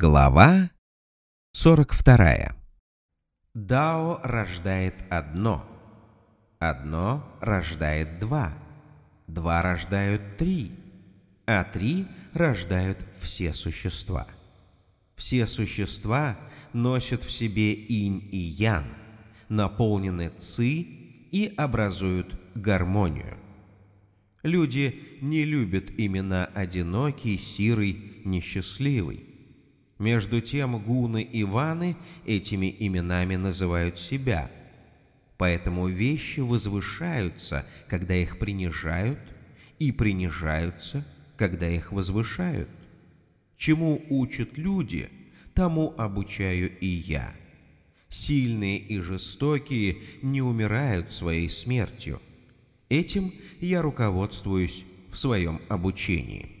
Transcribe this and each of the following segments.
Глава 42. Дао рождает одно. Одно рождает два. Два рождают три. А три рождают все существа. Все существа носят в себе инь и ян, наполнены ци и образуют гармонию. Люди не любят имена одинокий, сирый, несчастливый. Между тем гуны и ваны этими именами называют себя. Поэтому вещи возвышаются, когда их принижают, и принижаются, когда их возвышают. Чему учат люди, тому обучаю и я. Сильные и жестокие не умирают своей смертью. Этим я руководствуюсь в своем обучении.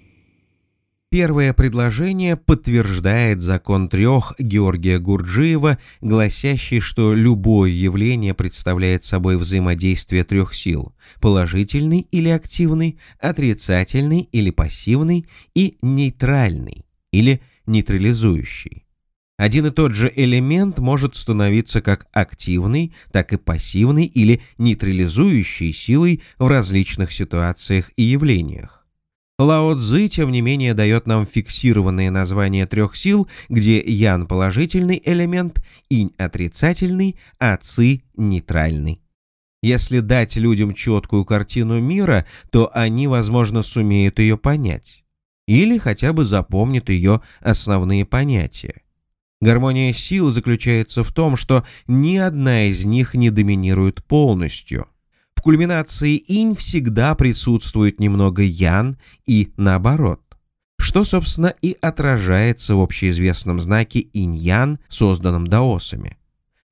Первое предложение подтверждает закон трех Георгия Гурджиева, гласящий, что любое явление представляет собой взаимодействие трех сил – положительный или активный, отрицательный или пассивный и нейтральный или нейтрализующий. Один и тот же элемент может становиться как активной, так и пассивной или нейтрализующей силой в различных ситуациях и явлениях. Лао Цзы, тем не менее, дает нам фиксированные названия трех сил, где Ян – положительный элемент, Инь – отрицательный, а Ци – нейтральный. Если дать людям четкую картину мира, то они, возможно, сумеют ее понять. Или хотя бы запомнят ее основные понятия. Гармония сил заключается в том, что ни одна из них не доминирует полностью – в кульминации инь всегда присутствует немного ян и наоборот, что, собственно, и отражается в общеизвестном знаке инь-ян, созданном даосами.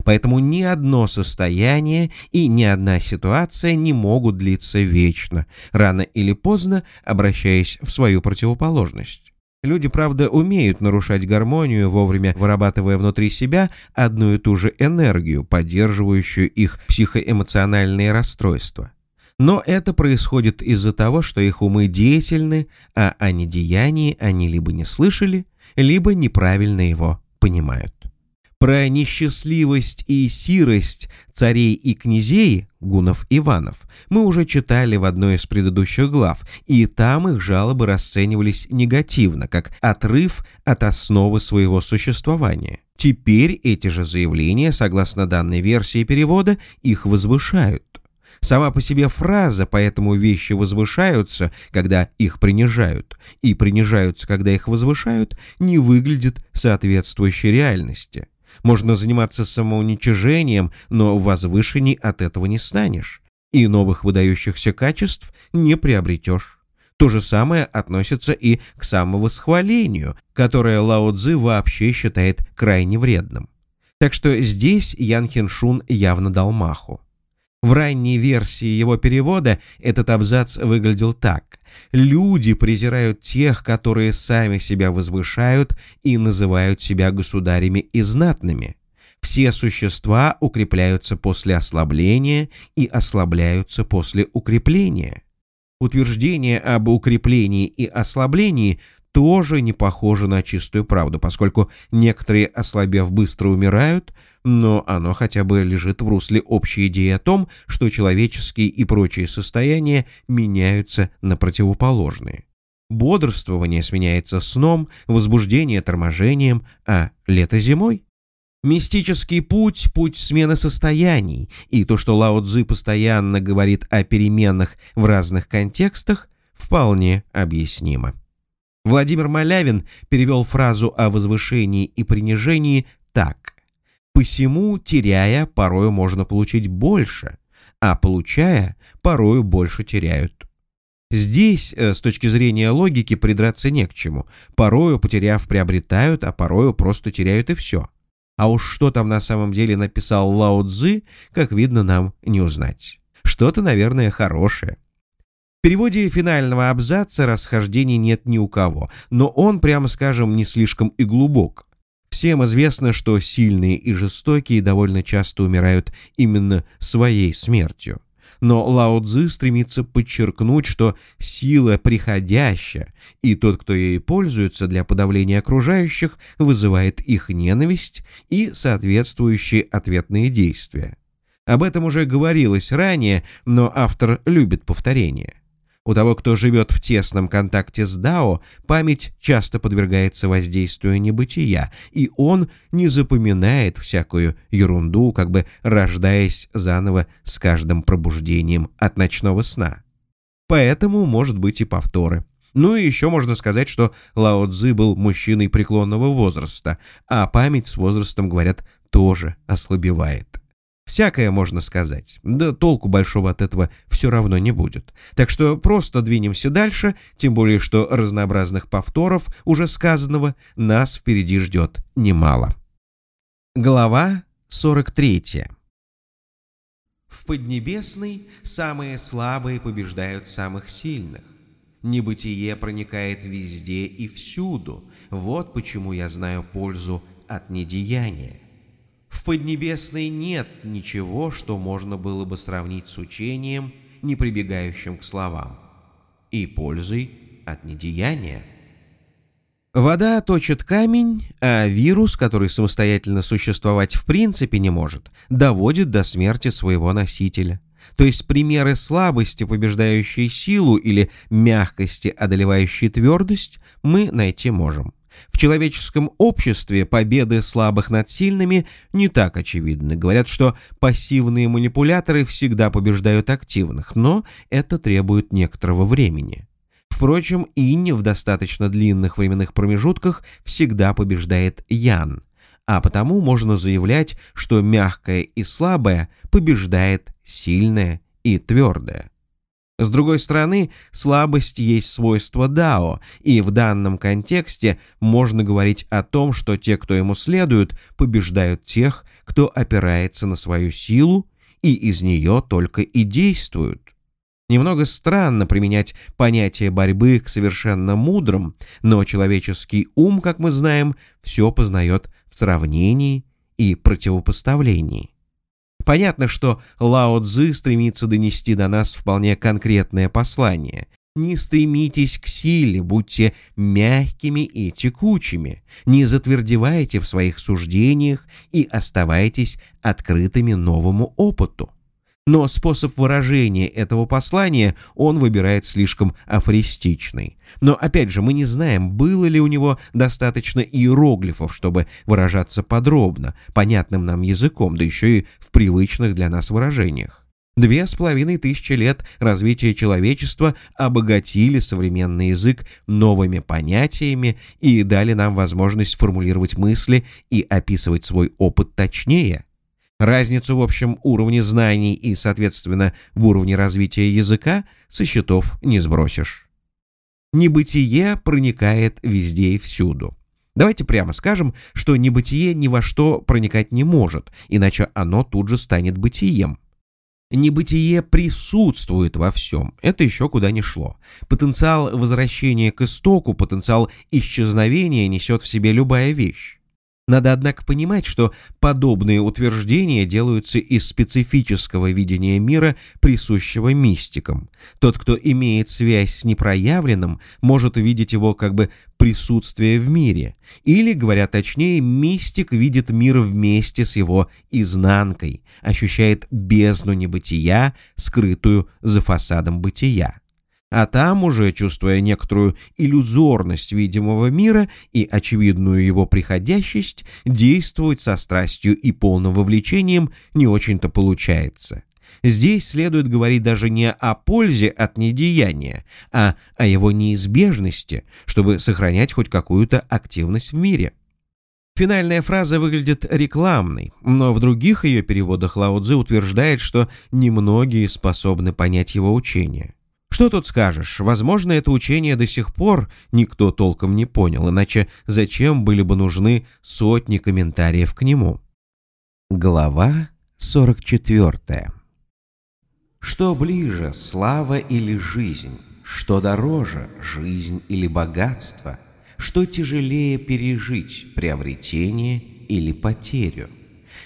Поэтому ни одно состояние и ни одна ситуация не могут длиться вечно, рано или поздно обращаясь в свою противоположность. Люди, правда, умеют нарушать гармонию, вовремя вырабатывая внутри себя одну и ту же энергию, поддерживающую их психоэмоциональные расстройства. Но это происходит из-за того, что их умы деятельны, а о недеянии они либо не слышали, либо неправильно его понимают. Про несчастливость и сирость царей и князей, гунов Иванов, мы уже читали в одной из предыдущих глав, и там их жалобы расценивались негативно, как отрыв от основы своего существования. Теперь эти же заявления, согласно данной версии перевода, их возвышают. Сама по себе фраза «поэтому вещи возвышаются, когда их принижают, и принижаются, когда их возвышают» не выглядит соответствующей реальности. Можно заниматься самоуничижением, но возвышенней от этого не станешь. И новых выдающихся качеств не приобретешь. То же самое относится и к самовосхвалению, которое Лао Цзы вообще считает крайне вредным. Так что здесь Ян Хиншун явно дал маху. В ранней версии его перевода этот абзац выглядел так. «Люди презирают тех, которые сами себя возвышают и называют себя государями и знатными. Все существа укрепляются после ослабления и ослабляются после укрепления». Утверждение об укреплении и ослаблении тоже не похоже на чистую правду, поскольку некоторые, ослабев, быстро умирают, но оно хотя бы лежит в русле общей идеи о том, что человеческие и прочие состояния меняются на противоположные. Бодрствование сменяется сном, возбуждение торможением, а лето зимой. Мистический путь – путь смены состояний, и то, что Лао Цзы постоянно говорит о переменах в разных контекстах, вполне объяснимо. Владимир Малявин перевел фразу о возвышении и принижении так. «Посему, теряя, порою можно получить больше, а получая, порою больше теряют». Здесь, э, с точки зрения логики, придраться не к чему. Порою, потеряв, приобретают, а порою просто теряют и все. А уж что там на самом деле написал Лао Цзы, как видно, нам не узнать. Что-то, наверное, хорошее переводе финального абзаца расхождений нет ни у кого, но он, прямо скажем, не слишком и глубок. Всем известно, что сильные и жестокие довольно часто умирают именно своей смертью. но Лао Цзы стремится подчеркнуть, что сила приходящая, и тот, кто ей пользуется для подавления окружающих, вызывает их ненависть и соответствующие ответные действия. Об этом уже говорилось ранее, но автор любит повторение. У того, кто живет в тесном контакте с Дао, память часто подвергается воздействию небытия, и он не запоминает всякую ерунду, как бы рождаясь заново с каждым пробуждением от ночного сна. Поэтому, может быть, и повторы. Ну и еще можно сказать, что Лао Цзы был мужчиной преклонного возраста, а память с возрастом, говорят, тоже ослабевает. Всякое можно сказать, да толку большого от этого все равно не будет. Так что просто двинемся дальше, тем более что разнообразных повторов уже сказанного нас впереди ждет немало. Глава 43 В Поднебесной самые слабые побеждают самых сильных. Небытие проникает везде и всюду. Вот почему я знаю пользу от недеяния. В Поднебесной нет ничего, что можно было бы сравнить с учением, не прибегающим к словам, и пользой от недеяния. Вода точит камень, а вирус, который самостоятельно существовать в принципе не может, доводит до смерти своего носителя. То есть примеры слабости, побеждающей силу, или мягкости, одолевающей твердость, мы найти можем. В человеческом обществе победы слабых над сильными не так очевидны. Говорят, что пассивные манипуляторы всегда побеждают активных, но это требует некоторого времени. Впрочем, инь в достаточно длинных временных промежутках всегда побеждает ян, а потому можно заявлять, что мягкое и слабое побеждает сильное и твердое. С другой стороны, слабость есть свойство Дао, и в данном контексте можно говорить о том, что те, кто ему следует, побеждают тех, кто опирается на свою силу и из нее только и действуют. Немного странно применять понятие борьбы к совершенно мудрым, но человеческий ум, как мы знаем, все познает в сравнении и противопоставлении. Понятно, что Лао Цзы стремится донести до нас вполне конкретное послание. Не стремитесь к силе, будьте мягкими и текучими, не затвердевайте в своих суждениях и оставайтесь открытыми новому опыту. Но способ выражения этого послания он выбирает слишком афористичный. Но опять же, мы не знаем, было ли у него достаточно иероглифов, чтобы выражаться подробно, понятным нам языком, да еще и в привычных для нас выражениях. Две с половиной тысячи лет развития человечества обогатили современный язык новыми понятиями и дали нам возможность формулировать мысли и описывать свой опыт точнее. Разницу в общем уровне знаний и, соответственно, в уровне развития языка со счетов не сбросишь. Небытие проникает везде и всюду. Давайте прямо скажем, что небытие ни во что проникать не может, иначе оно тут же станет бытием. Небытие присутствует во всем, это еще куда ни шло. Потенциал возвращения к истоку, потенциал исчезновения несет в себе любая вещь. Надо, однако, понимать, что подобные утверждения делаются из специфического видения мира, присущего мистикам. Тот, кто имеет связь с непроявленным, может увидеть его как бы присутствие в мире. Или, говоря точнее, мистик видит мир вместе с его изнанкой, ощущает бездну небытия, скрытую за фасадом бытия а там уже, чувствуя некоторую иллюзорность видимого мира и очевидную его приходящесть, действовать со страстью и полным вовлечением не очень-то получается. Здесь следует говорить даже не о пользе от недеяния, а о его неизбежности, чтобы сохранять хоть какую-то активность в мире. Финальная фраза выглядит рекламной, но в других ее переводах Лао Цзы утверждает, что немногие способны понять его учение. Что тут скажешь? Возможно, это учение до сих пор никто толком не понял, иначе зачем были бы нужны сотни комментариев к нему? Глава 44 Что ближе, слава или жизнь? Что дороже, жизнь или богатство? Что тяжелее пережить, приобретение или потерю?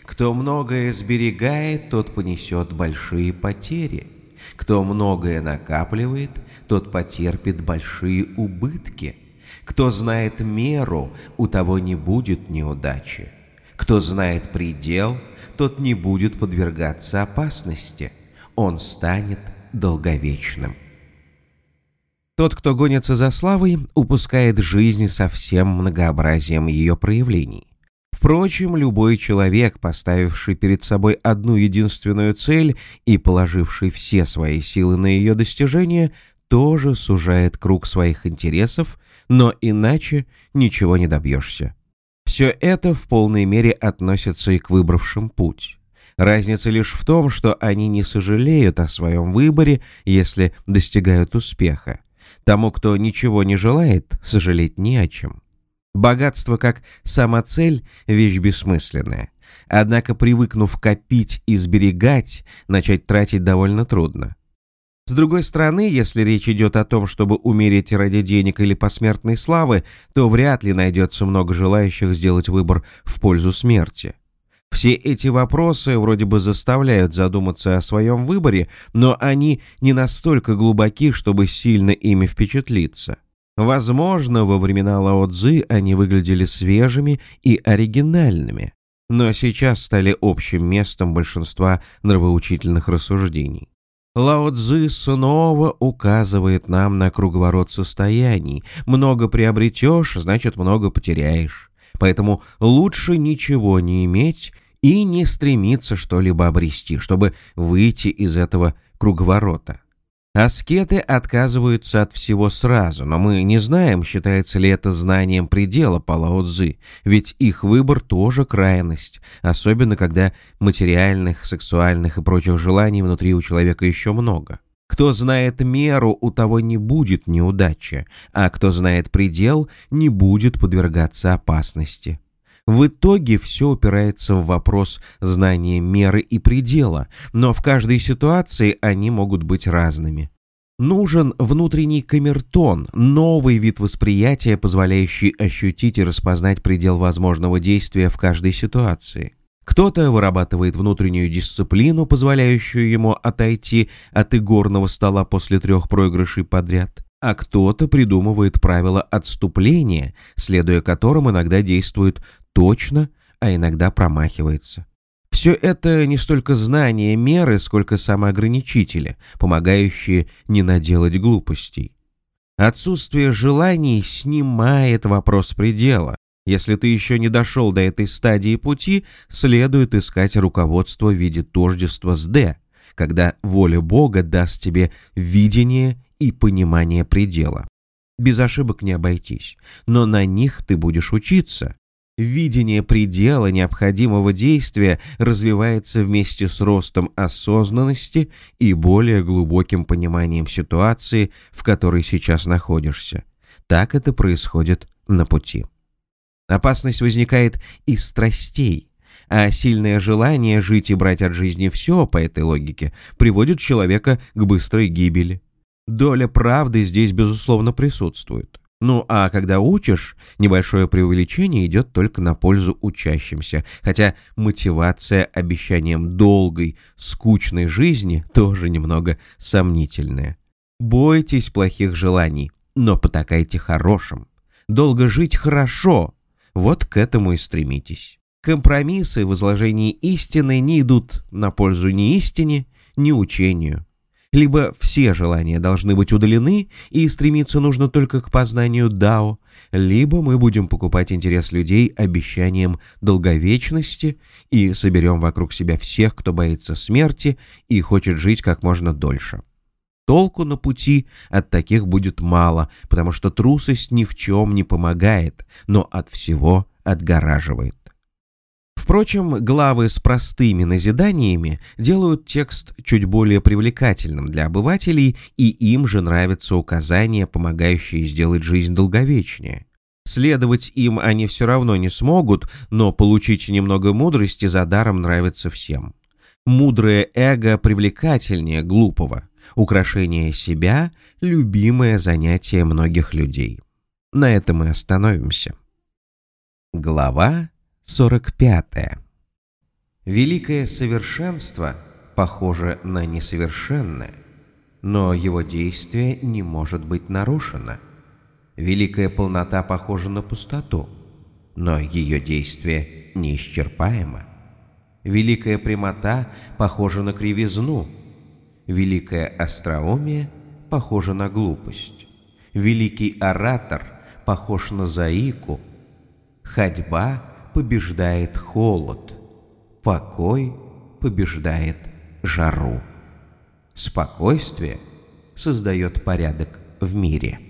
Кто многое сберегает, тот понесет большие потери – Кто многое накапливает, тот потерпит большие убытки. Кто знает меру, у того не будет неудачи. Кто знает предел, тот не будет подвергаться опасности. Он станет долговечным. Тот, кто гонится за славой, упускает жизнь со всем многообразием ее проявлений. Впрочем, любой человек, поставивший перед собой одну единственную цель и положивший все свои силы на ее достижение, тоже сужает круг своих интересов, но иначе ничего не добьешься. Все это в полной мере относится и к выбравшим путь. Разница лишь в том, что они не сожалеют о своем выборе, если достигают успеха. Тому, кто ничего не желает, сожалеть не о чем. Богатство как самоцель – вещь бессмысленная. Однако, привыкнув копить и сберегать, начать тратить довольно трудно. С другой стороны, если речь идет о том, чтобы умереть ради денег или посмертной славы, то вряд ли найдется много желающих сделать выбор в пользу смерти. Все эти вопросы вроде бы заставляют задуматься о своем выборе, но они не настолько глубоки, чтобы сильно ими впечатлиться. Возможно, во времена Лао Цзы они выглядели свежими и оригинальными, но сейчас стали общим местом большинства нравоучительных рассуждений. Лао Цзы снова указывает нам на круговорот состояний. Много приобретешь, значит, много потеряешь. Поэтому лучше ничего не иметь и не стремиться что-либо обрести, чтобы выйти из этого круговорота. Аскеты отказываются от всего сразу, но мы не знаем, считается ли это знанием предела по Лао Цзы, ведь их выбор тоже крайность, особенно когда материальных, сексуальных и прочих желаний внутри у человека еще много. Кто знает меру, у того не будет неудачи, а кто знает предел, не будет подвергаться опасности. В итоге все упирается в вопрос знания меры и предела, но в каждой ситуации они могут быть разными. Нужен внутренний камертон, новый вид восприятия, позволяющий ощутить и распознать предел возможного действия в каждой ситуации. Кто-то вырабатывает внутреннюю дисциплину, позволяющую ему отойти от игорного стола после трех проигрышей подряд а кто-то придумывает правила отступления, следуя которым иногда действует точно, а иногда промахивается. Все это не столько знание меры, сколько самоограничители, помогающие не наделать глупостей. Отсутствие желаний снимает вопрос предела. Если ты еще не дошел до этой стадии пути, следует искать руководство в виде тождества с «Д», когда воля Бога даст тебе видение и понимание предела. Без ошибок не обойтись, но на них ты будешь учиться. Видение предела необходимого действия развивается вместе с ростом осознанности и более глубоким пониманием ситуации, в которой сейчас находишься. Так это происходит на пути. Опасность возникает из страстей, а сильное желание жить и брать от жизни все по этой логике приводит человека к быстрой гибели. Доля правды здесь, безусловно, присутствует. Ну а когда учишь, небольшое преувеличение идет только на пользу учащимся, хотя мотивация обещанием долгой, скучной жизни тоже немного сомнительная. Бойтесь плохих желаний, но потакайте хорошим. Долго жить хорошо, вот к этому и стремитесь. Компромиссы в изложении истины не идут на пользу ни истине, ни учению. Либо все желания должны быть удалены, и стремиться нужно только к познанию Дао, либо мы будем покупать интерес людей обещанием долговечности и соберем вокруг себя всех, кто боится смерти и хочет жить как можно дольше. Толку на пути от таких будет мало, потому что трусость ни в чем не помогает, но от всего отгораживает. Впрочем, главы с простыми назиданиями делают текст чуть более привлекательным для обывателей, и им же нравятся указания, помогающие сделать жизнь долговечнее. Следовать им они все равно не смогут, но получить немного мудрости за даром нравится всем. Мудрое эго привлекательнее глупого. Украшение себя – любимое занятие многих людей. На этом мы остановимся. Глава 45. Великое совершенство похоже на несовершенное – но его действие не может быть нарушено. Великая полнота похожа на пустоту, но ее действие неисчерпаемо. Великая прямота похожа на кривизну, великое остроумие похоже на глупость, великий оратор похож на заику, ходьба побеждает холод, покой побеждает жару. Спокойствие создает порядок в мире.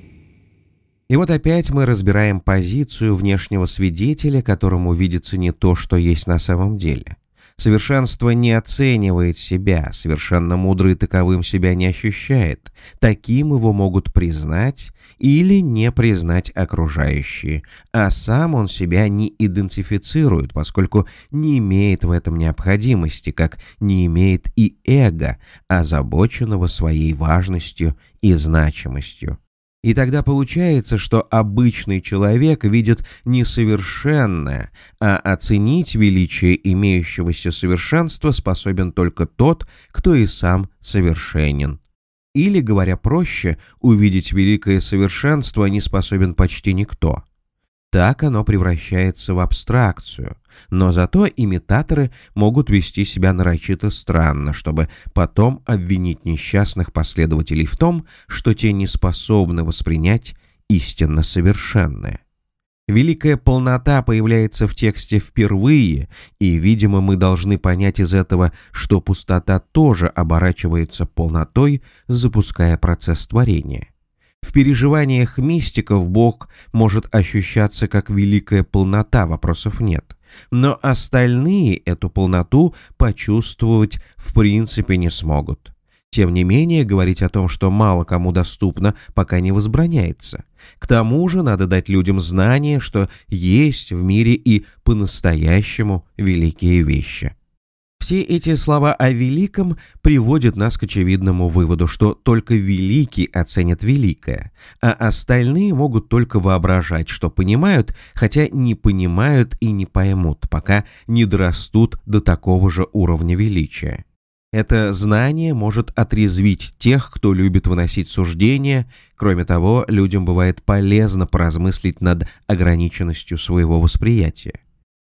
И вот опять мы разбираем позицию внешнего свидетеля, которому видится не то, что есть на самом деле. Совершенство не оценивает себя, совершенно мудрый таковым себя не ощущает. Таким его могут признать или не признать окружающие, а сам он себя не идентифицирует, поскольку не имеет в этом необходимости, как не имеет и эго, озабоченного своей важностью и значимостью. И тогда получается, что обычный человек видит несовершенное, а оценить величие имеющегося совершенства способен только тот, кто и сам совершенен. Или, говоря проще, увидеть великое совершенство не способен почти никто. Так оно превращается в абстракцию, но зато имитаторы могут вести себя нарочито странно, чтобы потом обвинить несчастных последователей в том, что те не способны воспринять истинно совершенное. Великая полнота появляется в тексте впервые, и, видимо, мы должны понять из этого, что пустота тоже оборачивается полнотой, запуская процесс творения. В переживаниях мистиков Бог может ощущаться как великая полнота, вопросов нет. Но остальные эту полноту почувствовать в принципе не смогут. Тем не менее, говорить о том, что мало кому доступно, пока не возбраняется. К тому же надо дать людям знание, что есть в мире и по-настоящему великие вещи. Все эти слова о великом приводят нас к очевидному выводу, что только великий оценят великое, а остальные могут только воображать, что понимают, хотя не понимают и не поймут, пока не дорастут до такого же уровня величия. Это знание может отрезвить тех, кто любит выносить суждения. Кроме того, людям бывает полезно поразмыслить над ограниченностью своего восприятия.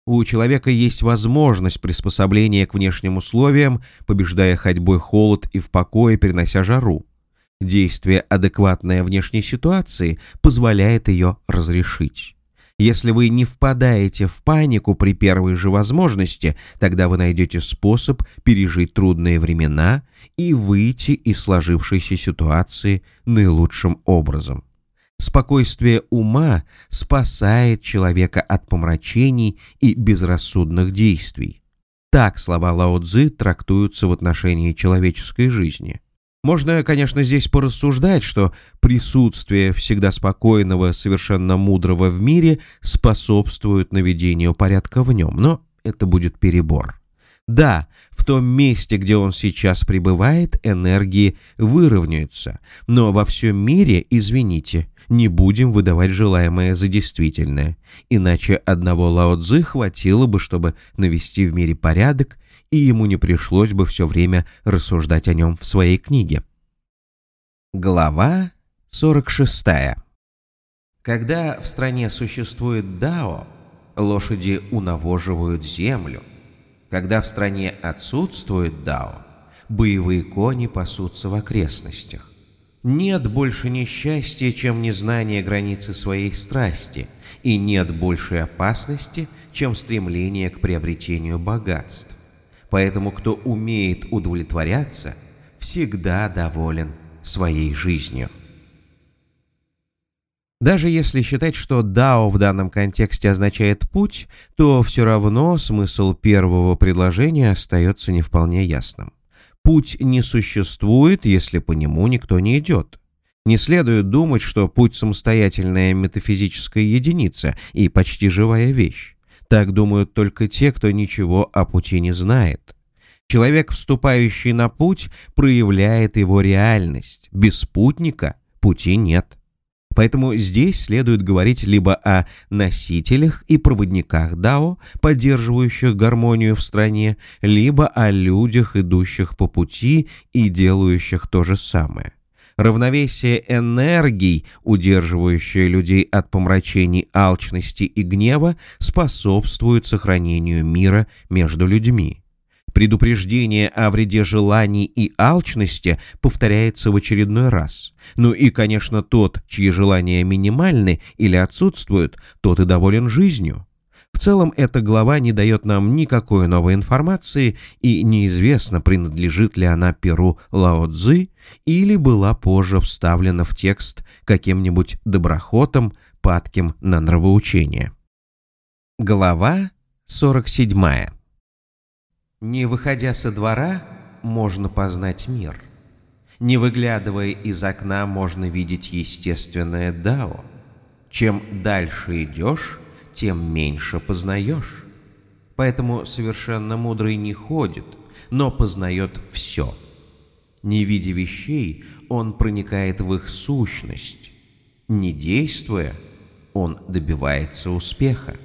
У человека есть возможность приспособления к внешним условиям, побеждая ходьбой холод и в покое перенося жару. Действие, адекватное внешней ситуации, позволяет ее разрешить. Если вы не впадаете в панику при первой же возможности, тогда вы найдете способ пережить трудные времена и выйти из сложившейся ситуации наилучшим образом. Спокойствие ума спасает человека от помрачений и безрассудных действий. Так слова Лао Цзы трактуются в отношении человеческой жизни. Можно, конечно, здесь порассуждать, что присутствие всегда спокойного, совершенно мудрого в мире способствует наведению порядка в нем, но это будет перебор. Да, в том месте, где он сейчас пребывает, энергии выровняются, но во всем мире, извините, не будем выдавать желаемое за действительное, иначе одного Лао Цзы хватило бы, чтобы навести в мире порядок, и ему не пришлось бы все время рассуждать о нем в своей книге. Глава 46. Когда в стране существует Дао, лошади унавоживают землю. Когда в стране отсутствует Дао, боевые кони пасутся в окрестностях. Нет больше несчастья, чем незнание границы своей страсти, и нет большей опасности, чем стремление к приобретению богатств. Поэтому кто умеет удовлетворяться, всегда доволен своей жизнью. Даже если считать, что «дао» в данном контексте означает «путь», то все равно смысл первого предложения остается не вполне ясным. Путь не существует, если по нему никто не идет. Не следует думать, что путь самостоятельная метафизическая единица и почти живая вещь. Так думают только те, кто ничего о пути не знает. Человек, вступающий на путь, проявляет его реальность. Без спутника пути нет. Поэтому здесь следует говорить либо о носителях и проводниках Дао, поддерживающих гармонию в стране, либо о людях, идущих по пути и делающих то же самое. Равновесие энергий, удерживающее людей от помрачений алчности и гнева, способствует сохранению мира между людьми. Предупреждение о вреде желаний и алчности повторяется в очередной раз. Ну и, конечно, тот, чьи желания минимальны или отсутствуют, тот и доволен жизнью. В целом, эта глава не дает нам никакой новой информации, и неизвестно, принадлежит ли она перу Лао Цзы или была позже вставлена в текст каким-нибудь доброхотом, падким на нравоучение. Глава 47. Не выходя со двора, можно познать мир. Не выглядывая из окна, можно видеть естественное дао. Чем дальше идешь, тем меньше познаешь. Поэтому совершенно мудрый не ходит, но познает все. Не видя вещей, он проникает в их сущность. Не действуя, он добивается успеха.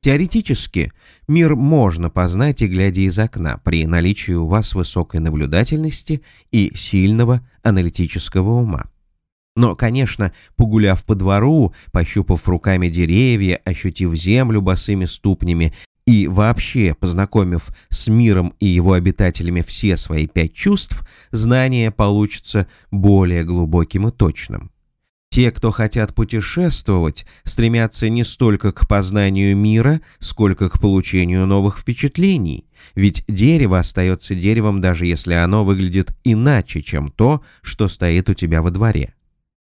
Теоретически, мир можно познать и глядя из окна при наличии у вас высокой наблюдательности и сильного аналитического ума. Но, конечно, погуляв по двору, пощупав руками деревья, ощутив землю босыми ступнями и вообще познакомив с миром и его обитателями все свои пять чувств, знание получится более глубоким и точным. Те, кто хотят путешествовать, стремятся не столько к познанию мира, сколько к получению новых впечатлений, ведь дерево остается деревом, даже если оно выглядит иначе, чем то, что стоит у тебя во дворе.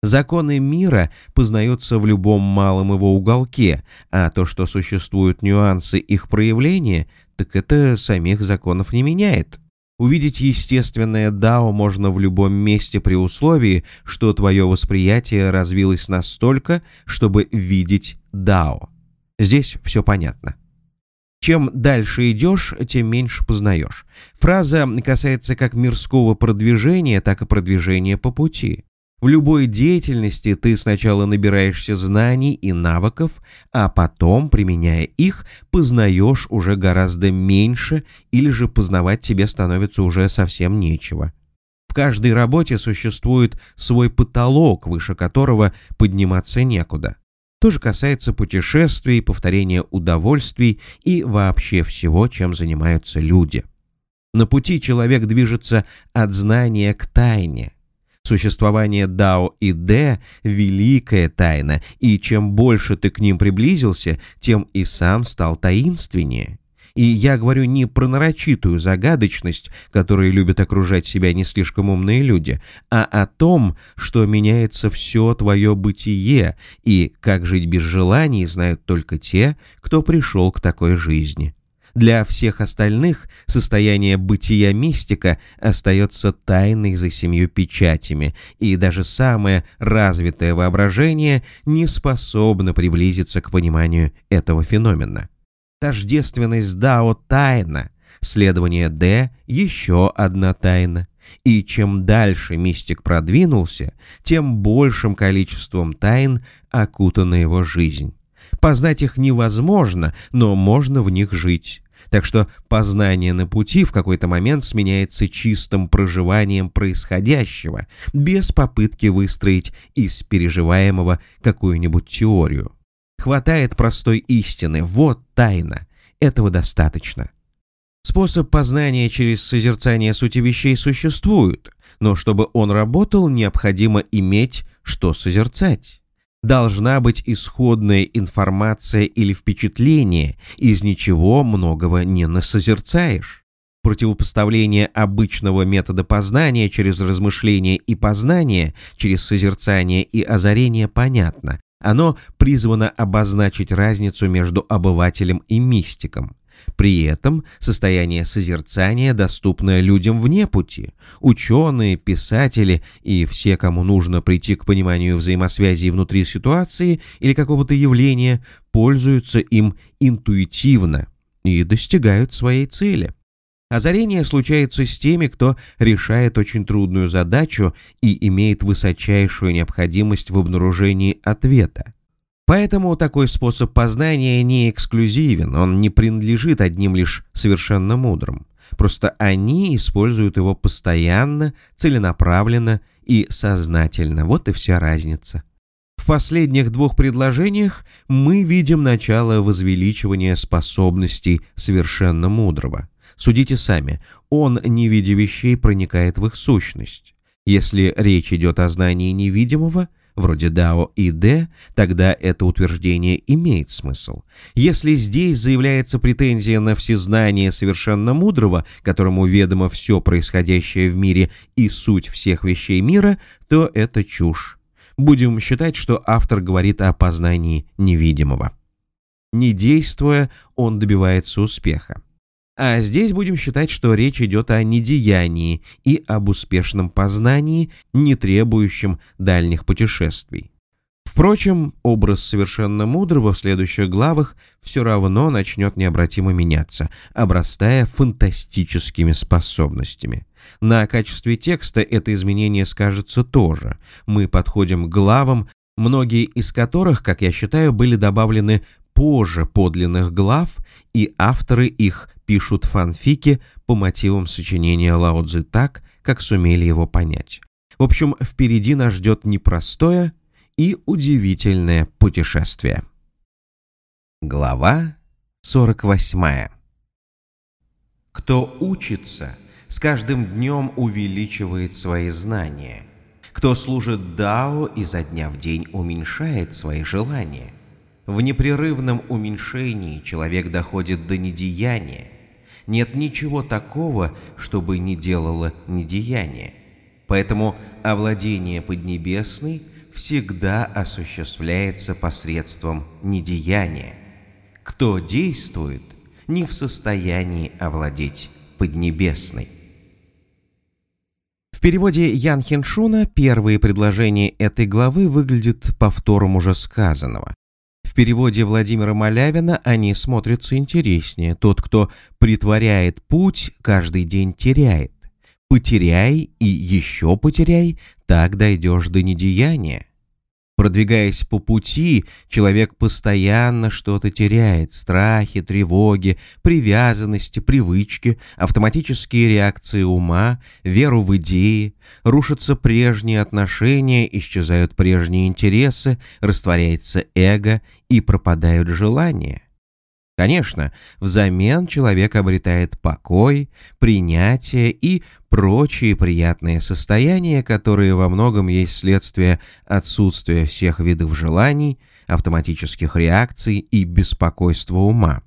Законы мира познаются в любом малом его уголке, а то, что существуют нюансы их проявления, так это самих законов не меняет. Увидеть естественное дао можно в любом месте при условии, что твое восприятие развилось настолько, чтобы видеть дао. Здесь все понятно. Чем дальше идешь, тем меньше познаешь. Фраза касается как мирского продвижения, так и продвижения по пути. В любой деятельности ты сначала набираешься знаний и навыков, а потом, применяя их, познаешь уже гораздо меньше или же познавать тебе становится уже совсем нечего. В каждой работе существует свой потолок, выше которого подниматься некуда. То же касается путешествий, повторения удовольствий и вообще всего, чем занимаются люди. На пути человек движется от знания к тайне, Существование Дао и Дэ — великая тайна, и чем больше ты к ним приблизился, тем и сам стал таинственнее. И я говорю не про нарочитую загадочность, которой любят окружать себя не слишком умные люди, а о том, что меняется все твое бытие, и как жить без желаний знают только те, кто пришел к такой жизни. Для всех остальных состояние бытия мистика остается тайной за семью печатями, и даже самое развитое воображение не способно приблизиться к пониманию этого феномена. Тождественность Дао — тайна, следование Д — еще одна тайна. И чем дальше мистик продвинулся, тем большим количеством тайн окутана его жизнь. Познать их невозможно, но можно в них жить. Так что познание на пути в какой-то момент сменяется чистым проживанием происходящего, без попытки выстроить из переживаемого какую-нибудь теорию. Хватает простой истины, вот тайна. Этого достаточно. Способ познания через созерцание сути вещей существует, но чтобы он работал, необходимо иметь что созерцать должна быть исходная информация или впечатление, из ничего многого не насозерцаешь. Противопоставление обычного метода познания через размышление и познание, через созерцание и озарение понятно. Оно призвано обозначить разницу между обывателем и мистиком. При этом состояние созерцания доступно людям вне пути. Ученые, писатели и все, кому нужно прийти к пониманию взаимосвязи внутри ситуации или какого-то явления, пользуются им интуитивно и достигают своей цели. Озарение случается с теми, кто решает очень трудную задачу и имеет высочайшую необходимость в обнаружении ответа. Поэтому такой способ познания не эксклюзивен, он не принадлежит одним лишь совершенно мудрым. просто они используют его постоянно, целенаправленно и сознательно. Вот и вся разница. В последних двух предложениях мы видим начало возвеличивания способностей совершенно мудрого. Судите сами, он, не видя вещей, проникает в их сущность. Если речь идет о знании невидимого, вроде Дао и Д, тогда это утверждение имеет смысл. Если здесь заявляется претензия на всезнание совершенно мудрого, которому ведомо все происходящее в мире и суть всех вещей мира, то это чушь. Будем считать, что автор говорит о познании невидимого. Не действуя, он добивается успеха. А здесь будем считать, что речь идет о недеянии и об успешном познании, не требующем дальних путешествий. Впрочем, образ совершенно мудрого в следующих главах все равно начнет необратимо меняться, обрастая фантастическими способностями. На качестве текста это изменение скажется тоже. Мы подходим к главам, многие из которых, как я считаю, были добавлены позже подлинных глав, и авторы их пишут фанфики по мотивам сочинения Лао Цзы так, как сумели его понять. В общем, впереди нас ждет непростое и удивительное путешествие. Глава 48 Кто учится, с каждым днем увеличивает свои знания. Кто служит Дао, изо дня в день уменьшает свои желания. В непрерывном уменьшении человек доходит до недеяния, нет ничего такого, чтобы не делало недеяние. Поэтому овладение Поднебесной всегда осуществляется посредством недеяния. Кто действует, не в состоянии овладеть Поднебесной. В переводе Ян Хиншуна первые предложения этой главы выглядят повтором уже сказанного. В переводе Владимира Малявина они смотрятся интереснее. Тот, кто притворяет путь, каждый день теряет. Потеряй и еще потеряй, так дойдешь до недеяния. Продвигаясь по пути, человек постоянно что-то теряет. Страхи, тревоги, привязанности, привычки, автоматические реакции ума, веру в идеи. Рушатся прежние отношения, исчезают прежние интересы, растворяется эго и пропадают желания. Конечно, взамен человек обретает покой, принятие и прочие приятные состояния, которые во многом есть следствие отсутствия всех видов желаний, автоматических реакций и беспокойства ума.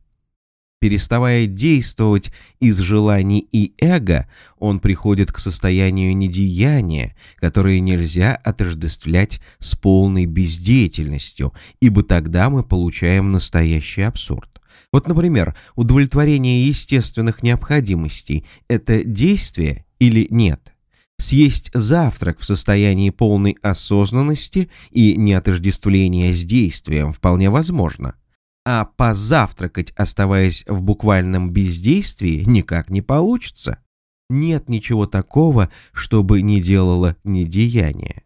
Переставая действовать из желаний и эго, он приходит к состоянию недеяния, которое нельзя отождествлять с полной бездеятельностью, ибо тогда мы получаем настоящий абсурд. Вот, например, удовлетворение естественных необходимостей – это действие или нет? Съесть завтрак в состоянии полной осознанности и неотождествления с действием вполне возможно. А позавтракать, оставаясь в буквальном бездействии, никак не получится. Нет ничего такого, чтобы не делало недеяние.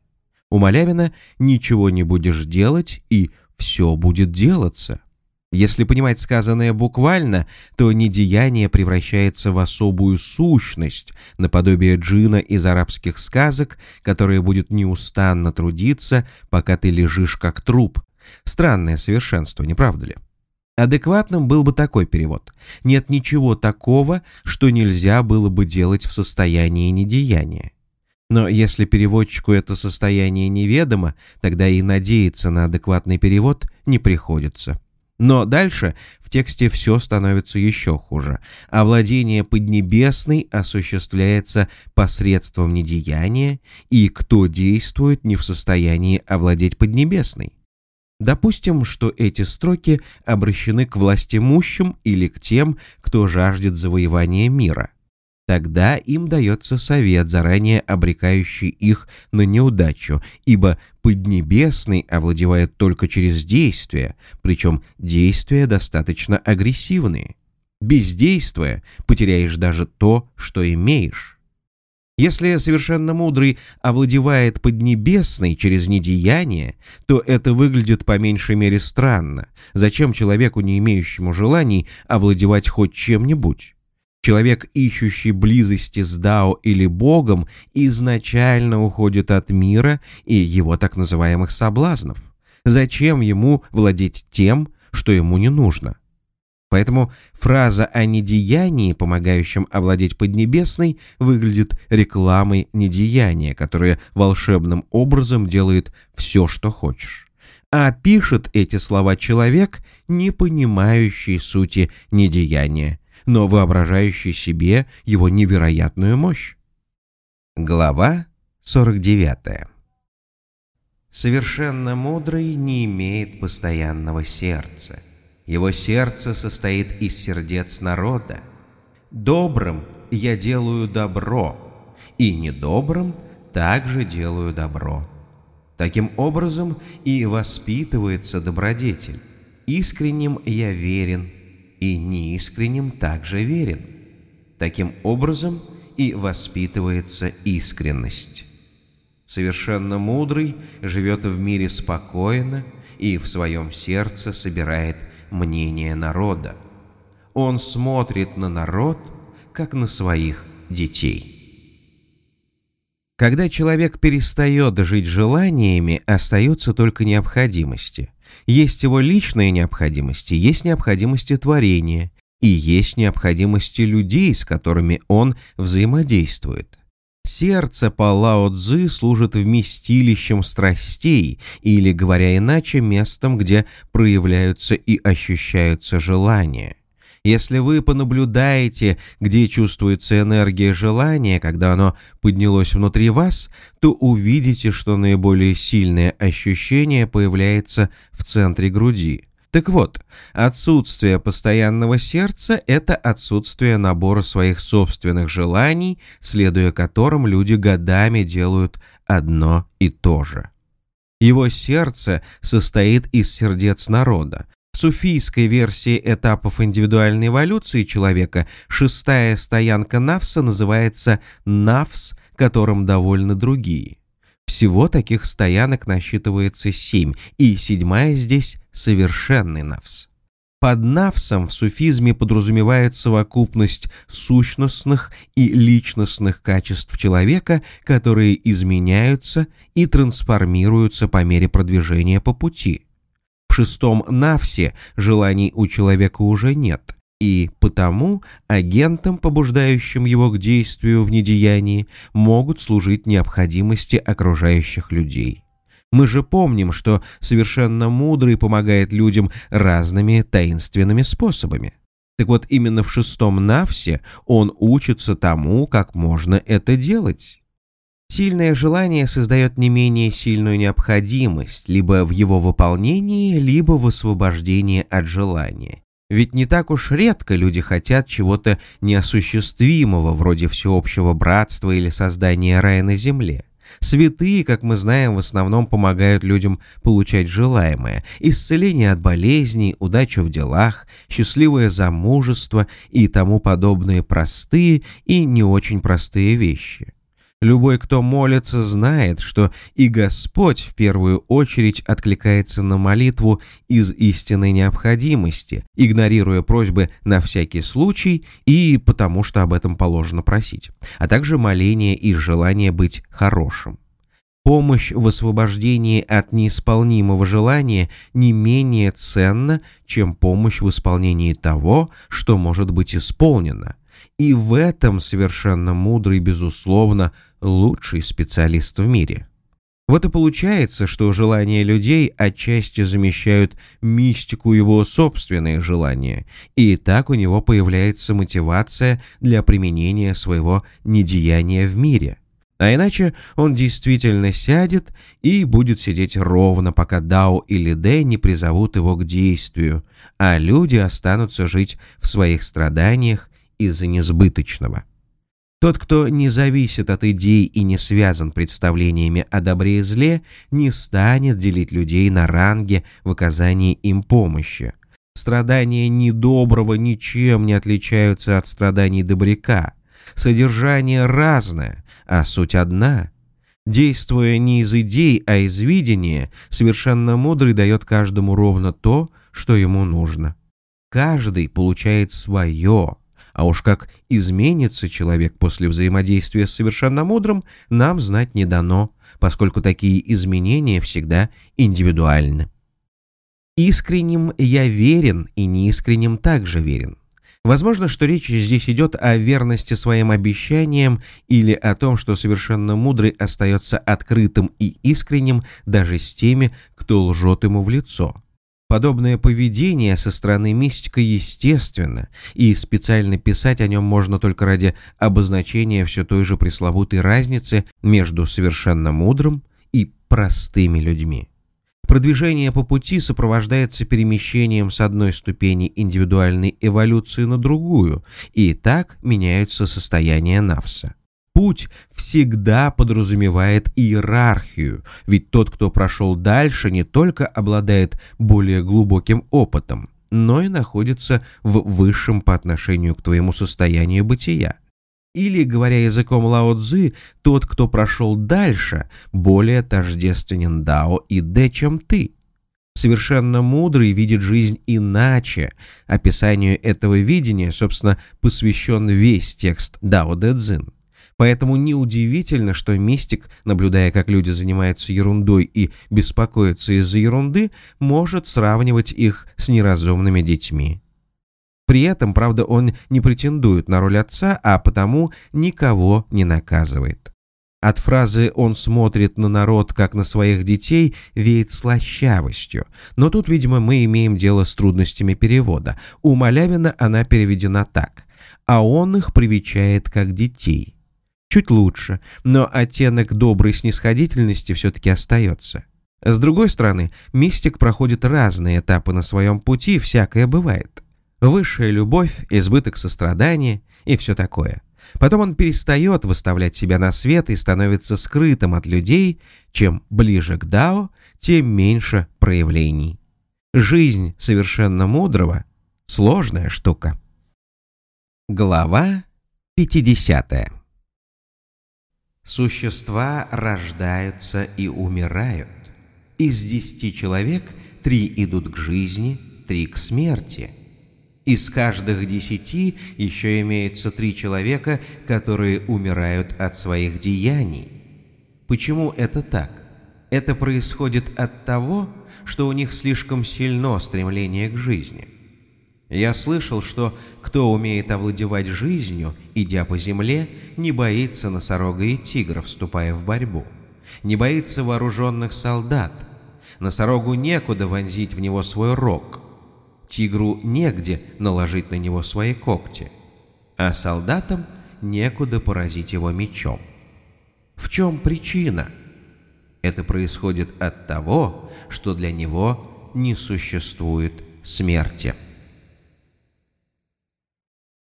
У Малявина ничего не будешь делать, и все будет делаться. Если понимать сказанное буквально, то недеяние превращается в особую сущность, наподобие джина из арабских сказок, которая будет неустанно трудиться, пока ты лежишь как труп. Странное совершенство, не правда ли? Адекватным был бы такой перевод. Нет ничего такого, что нельзя было бы делать в состоянии недеяния. Но если переводчику это состояние неведомо, тогда и надеяться на адекватный перевод не приходится. Но дальше в тексте все становится еще хуже. Овладение Поднебесной осуществляется посредством недеяния, и кто действует не в состоянии овладеть Поднебесной. Допустим, что эти строки обращены к властимущим или к тем, кто жаждет завоевания мира. Тогда им дается совет, заранее обрекающий их на неудачу, ибо Поднебесный овладевает только через действия, причем действия достаточно агрессивные. Бездействуя, потеряешь даже то, что имеешь. Если совершенно мудрый овладевает Поднебесной через недеяние, то это выглядит по меньшей мере странно. Зачем человеку, не имеющему желаний, овладевать хоть чем-нибудь? Человек, ищущий близости с Дао или Богом, изначально уходит от мира и его так называемых соблазнов. Зачем ему владеть тем, что ему не нужно? Поэтому фраза о недеянии, помогающем овладеть Поднебесной, выглядит рекламой недеяния, которое волшебным образом делает все, что хочешь. А пишет эти слова человек, не понимающий сути недеяния, но воображающий себе его невероятную мощь. Глава 49 Совершенно мудрый не имеет постоянного сердца – его сердце состоит из сердец народа. Добрым я делаю добро, и недобрым также делаю добро. Таким образом и воспитывается добродетель. Искренним я верен, и неискренним также верен. Таким образом и воспитывается искренность. Совершенно мудрый живет в мире спокойно и в своем сердце собирает мнение народа. Он смотрит на народ, как на своих детей. Когда человек перестает жить желаниями, остаются только необходимости. Есть его личные необходимости, есть необходимости творения, и есть необходимости людей, с которыми он взаимодействует. Сердце по Лао служит вместилищем страстей, или, говоря иначе, местом, где проявляются и ощущаются желания. Если вы понаблюдаете, где чувствуется энергия желания, когда оно поднялось внутри вас, то увидите, что наиболее сильное ощущение появляется в центре груди – так вот, отсутствие постоянного сердца – это отсутствие набора своих собственных желаний, следуя которым люди годами делают одно и то же. Его сердце состоит из сердец народа. Суфийской версии этапов индивидуальной эволюции человека шестая стоянка Навса называется «Навс», которым довольны другие. Всего таких стоянок насчитывается семь, и седьмая здесь — совершенный навс. Под навсом в суфизме подразумевает совокупность сущностных и личностных качеств человека, которые изменяются и трансформируются по мере продвижения по пути. В шестом навсе желаний у человека уже нет, и потому агентам, побуждающим его к действию в недеянии, могут служить необходимости окружающих людей. Мы же помним, что совершенно мудрый помогает людям разными таинственными способами. Так вот, именно в шестом Навсе он учится тому, как можно это делать. Сильное желание создает не менее сильную необходимость либо в его выполнении, либо в освобождении от желания. Ведь не так уж редко люди хотят чего-то неосуществимого, вроде всеобщего братства или создания рая на земле. Святые, как мы знаем, в основном помогают людям получать желаемое – исцеление от болезней, удачу в делах, счастливое замужество и тому подобные простые и не очень простые вещи. Любой, кто молится, знает, что и Господь в первую очередь откликается на молитву из истинной необходимости, игнорируя просьбы на всякий случай и потому, что об этом положено просить, а также моление из желания быть хорошим. Помощь в освобождении от неисполнимого желания не менее ценна, чем помощь в исполнении того, что может быть исполнено. И в этом совершенно мудрый, безусловно, лучший специалист в мире. Вот и получается, что желания людей отчасти замещают мистику его собственные желания, и так у него появляется мотивация для применения своего недеяния в мире. А иначе он действительно сядет и будет сидеть ровно, пока Дао или Дэ не призовут его к действию, а люди останутся жить в своих страданиях из-за несбыточного. Тот, кто не зависит от идей и не связан представлениями о добре и зле, не станет делить людей на ранге в оказании им помощи. Страдания недоброго ничем не отличаются от страданий добряка. Содержание разное, а суть одна. Действуя не из идей, а из видения, совершенно мудрый дает каждому ровно то, что ему нужно. Каждый получает свое, А уж как изменится человек после взаимодействия с совершенно мудрым, нам знать не дано, поскольку такие изменения всегда индивидуальны. Искренним я верен и неискренним также верен. Возможно, что речь здесь идет о верности своим обещаниям или о том, что совершенно мудрый остается открытым и искренним даже с теми, кто лжет ему в лицо. Подобное поведение со стороны мистика естественно, и специально писать о нем можно только ради обозначения все той же пресловутой разницы между совершенно мудрым и простыми людьми. Продвижение по пути сопровождается перемещением с одной ступени индивидуальной эволюции на другую, и так меняются состояния Навса. Путь всегда подразумевает иерархию, ведь тот, кто прошел дальше, не только обладает более глубоким опытом, но и находится в высшем по отношению к твоему состоянию бытия. Или, говоря языком Лао Цзы, тот, кто прошел дальше, более тождественен Дао и Дэ, чем ты. Совершенно мудрый видит жизнь иначе. Описанию этого видения, собственно, посвящен весь текст Дао Дэ Цзин. Поэтому неудивительно, что мистик, наблюдая, как люди занимаются ерундой и беспокоятся из-за ерунды, может сравнивать их с неразумными детьми. При этом, правда, он не претендует на роль отца, а потому никого не наказывает. От фразы «он смотрит на народ, как на своих детей» веет слащавостью, но тут, видимо, мы имеем дело с трудностями перевода. У Малявина она переведена так «а он их привечает как детей». Чуть лучше, но оттенок доброй снисходительности все-таки остается. С другой стороны, мистик проходит разные этапы на своем пути, всякое бывает. Высшая любовь, избыток сострадания и все такое. Потом он перестает выставлять себя на свет и становится скрытым от людей. Чем ближе к Дао, тем меньше проявлений. Жизнь совершенно мудрого – сложная штука. Глава 50 Существа рождаются и умирают. Из десяти человек три идут к жизни, три к смерти – из каждых десяти еще имеются три человека, которые умирают от своих деяний. Почему это так? Это происходит от того, что у них слишком сильно стремление к жизни. Я слышал, что кто умеет овладевать жизнью, идя по земле, не боится носорога и тигра, вступая в борьбу, не боится вооруженных солдат. Носорогу некуда вонзить в него свой рог, Тигру негде наложить на него свои когти, а солдатам некуда поразить его мечом. В чем причина? Это происходит от того, что для него не существует смерти.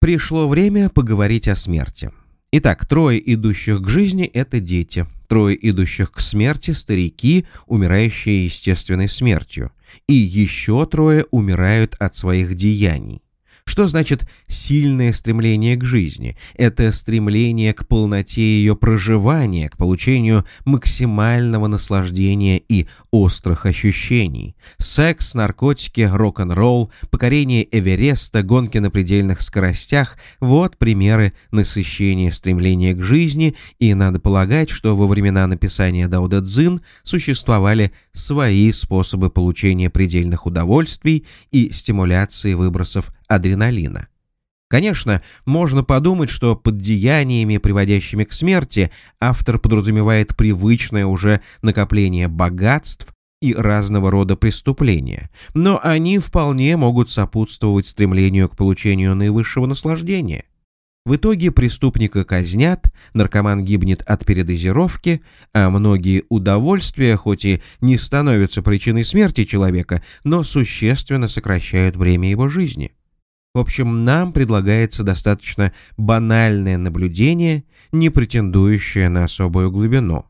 Пришло время поговорить о смерти. Итак, трое идущих к жизни – это дети, трое идущих к смерти – старики, умирающие естественной смертью, и еще трое умирают от своих деяний. Что значит сильное стремление к жизни? Это стремление к полноте ее проживания, к получению максимального наслаждения и острых ощущений. Секс, наркотики, рок-н-ролл, покорение Эвереста, гонки на предельных скоростях – вот примеры насыщения стремления к жизни, и надо полагать, что во времена написания Дауда Цзин существовали свои способы получения предельных удовольствий и стимуляции выбросов адреналина. Конечно, можно подумать, что под деяниями, приводящими к смерти, автор подразумевает привычное уже накопление богатств и разного рода преступления, но они вполне могут сопутствовать стремлению к получению наивысшего наслаждения. В итоге преступника казнят, наркоман гибнет от передозировки, а многие удовольствия, хоть и не становятся причиной смерти человека, но существенно сокращают время его жизни. В общем, нам предлагается достаточно банальное наблюдение, не претендующее на особую глубину.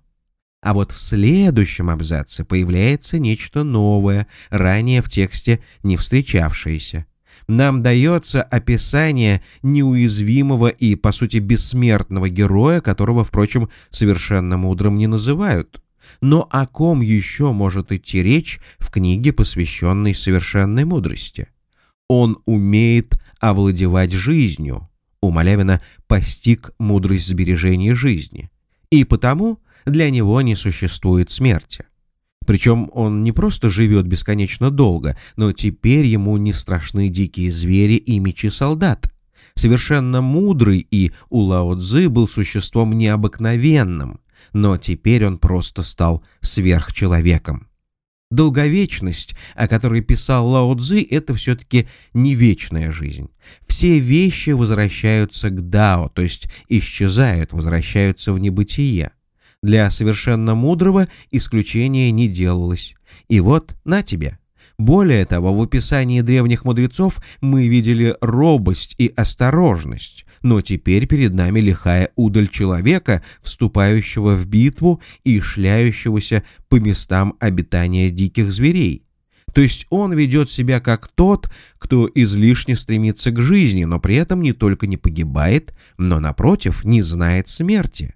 А вот в следующем абзаце появляется нечто новое, ранее в тексте не встречавшееся. Нам дается описание неуязвимого и, по сути, бессмертного героя, которого, впрочем, совершенно мудрым не называют. Но о ком еще может идти речь в книге, посвященной совершенной мудрости? Он умеет овладевать жизнью. У Малявина постиг мудрость сбережения жизни, и потому для него не существует смерти. Причем он не просто живет бесконечно долго, но теперь ему не страшны дикие звери и мечи солдат. Совершенно мудрый и у Лао Цзы был существом необыкновенным, но теперь он просто стал сверхчеловеком. Долговечность, о которой писал Лао Цзи, это все-таки не вечная жизнь. Все вещи возвращаются к Дао, то есть исчезают, возвращаются в небытие. Для совершенно мудрого исключения не делалось. И вот, на тебе. Более того, в описании древних мудрецов мы видели робость и осторожность, но теперь перед нами лихая удаль человека, вступающего в битву и шляющегося по местам обитания диких зверей. То есть он ведет себя как тот, кто излишне стремится к жизни, но при этом не только не погибает, но, напротив, не знает смерти.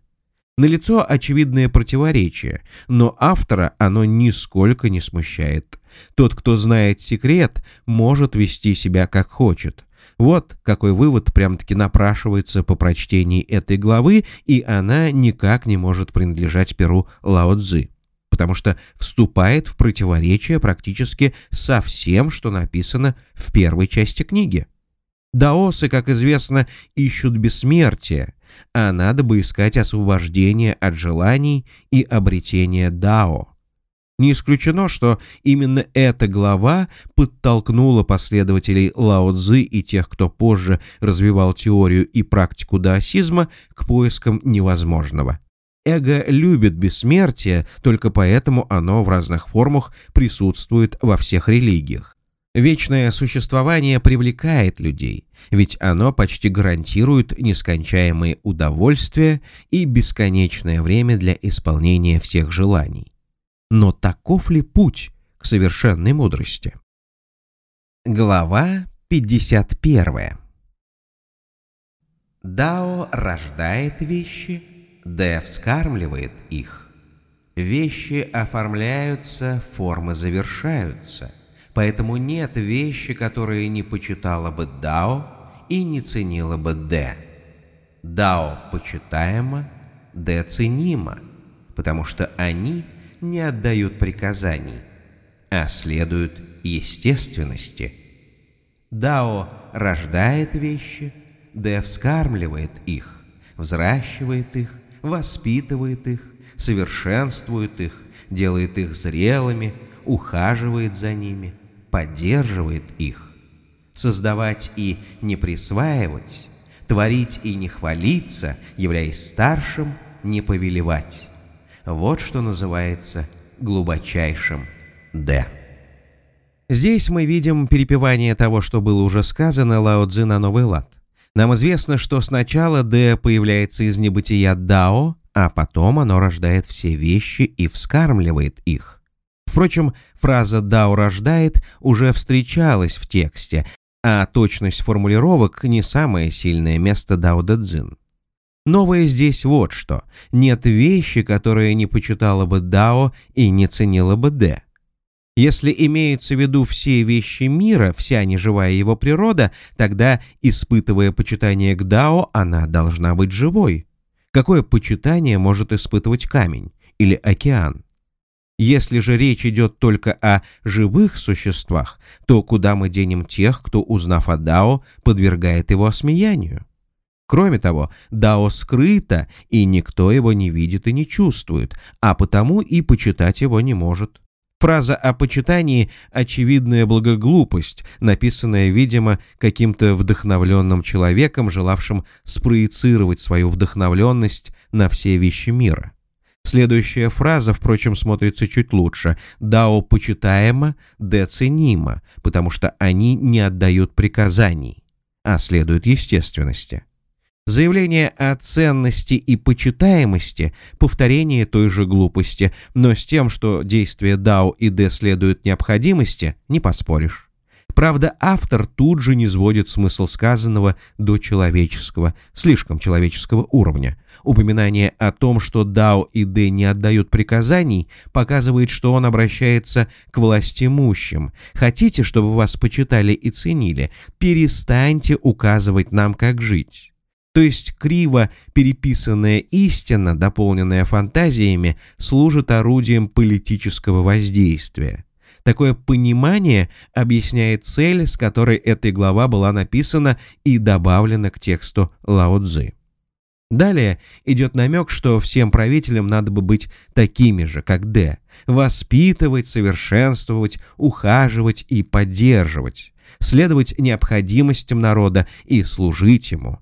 Налицо очевидное противоречие, но автора оно нисколько не смущает. Тот, кто знает секрет, может вести себя как хочет. Вот какой вывод прям-таки напрашивается по прочтении этой главы, и она никак не может принадлежать перу Лао Цзы, потому что вступает в противоречие практически со всем, что написано в первой части книги. Даосы, как известно, ищут бессмертие, а надо бы искать освобождение от желаний и обретение дао. Не исключено, что именно эта глава подтолкнула последователей Лао Цзы и тех, кто позже развивал теорию и практику даосизма, к поискам невозможного. Эго любит бессмертие, только поэтому оно в разных формах присутствует во всех религиях. Вечное существование привлекает людей, ведь оно почти гарантирует нескончаемые удовольствия и бесконечное время для исполнения всех желаний. Но таков ли путь к совершенной мудрости? Глава 51 Дао рождает вещи, Дэ вскармливает их. Вещи оформляются, формы завершаются. Поэтому нет вещи, которые не почитала бы Дао и не ценила бы Дэ. Дао почитаемо, Дэ ценимо, потому что они не отдают приказаний, а следуют естественности. Дао рождает вещи, Дэ вскармливает их, взращивает их, воспитывает их, совершенствует их, делает их зрелыми, ухаживает за ними, поддерживает их. Создавать и не присваивать, творить и не хвалиться, являясь старшим, не повелевать. Вот что называется глубочайшим «Д». Здесь мы видим перепевание того, что было уже сказано Лао Цзи на новый лад. Нам известно, что сначала «Д» появляется из небытия «Дао», а потом оно рождает все вещи и вскармливает их. Впрочем, фраза «Дао рождает» уже встречалась в тексте, а точность формулировок не самое сильное место Дао Дэ Цзин. Новое здесь вот что. Нет вещи, которая не почитала бы Дао и не ценила бы Дэ. Если имеются в виду все вещи мира, вся неживая его природа, тогда, испытывая почитание к Дао, она должна быть живой. Какое почитание может испытывать камень или океан? Если же речь идет только о живых существах, то куда мы денем тех, кто, узнав о Дао, подвергает его осмеянию? Кроме того, Дао скрыто, и никто его не видит и не чувствует, а потому и почитать его не может. Фраза о почитании – очевидная благоглупость, написанная, видимо, каким-то вдохновленным человеком, желавшим спроецировать свою вдохновленность на все вещи мира. Следующая фраза, впрочем, смотрится чуть лучше. «Дао почитаемо, де ценимо», потому что они не отдают приказаний, а следуют естественности. Заявление о ценности и почитаемости – повторение той же глупости, но с тем, что действия Дао и Дэ следуют необходимости, не поспоришь. Правда, автор тут же не сводит смысл сказанного до человеческого, слишком человеческого уровня. Упоминание о том, что Дао и Дэ не отдают приказаний, показывает, что он обращается к властимущим. Хотите, чтобы вас почитали и ценили? Перестаньте указывать нам, как жить. То есть криво переписанная истина, дополненная фантазиями, служит орудием политического воздействия. Такое понимание объясняет цель, с которой эта глава была написана и добавлена к тексту Лао Цзы. Далее идет намек, что всем правителям надо бы быть такими же, как Д. Воспитывать, совершенствовать, ухаживать и поддерживать, следовать необходимостям народа и служить ему.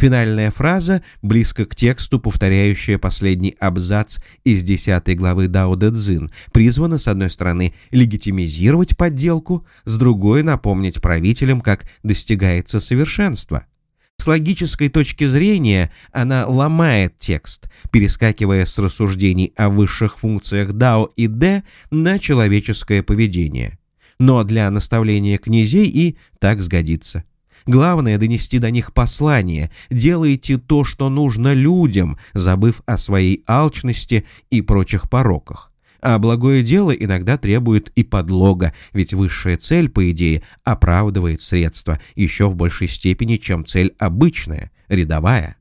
Финальная фраза близко к тексту, повторяющая последний абзац из 10 главы Дао Дэ Цзин, призвана, с одной стороны, легитимизировать подделку, с другой — напомнить правителям, как достигается совершенство. С логической точки зрения она ломает текст, перескакивая с рассуждений о высших функциях Дао и Дэ на человеческое поведение. Но для наставления князей и так сгодится. Главное — донести до них послание. Делайте то, что нужно людям, забыв о своей алчности и прочих пороках. А благое дело иногда требует и подлога, ведь высшая цель, по идее, оправдывает средства еще в большей степени, чем цель обычная, рядовая.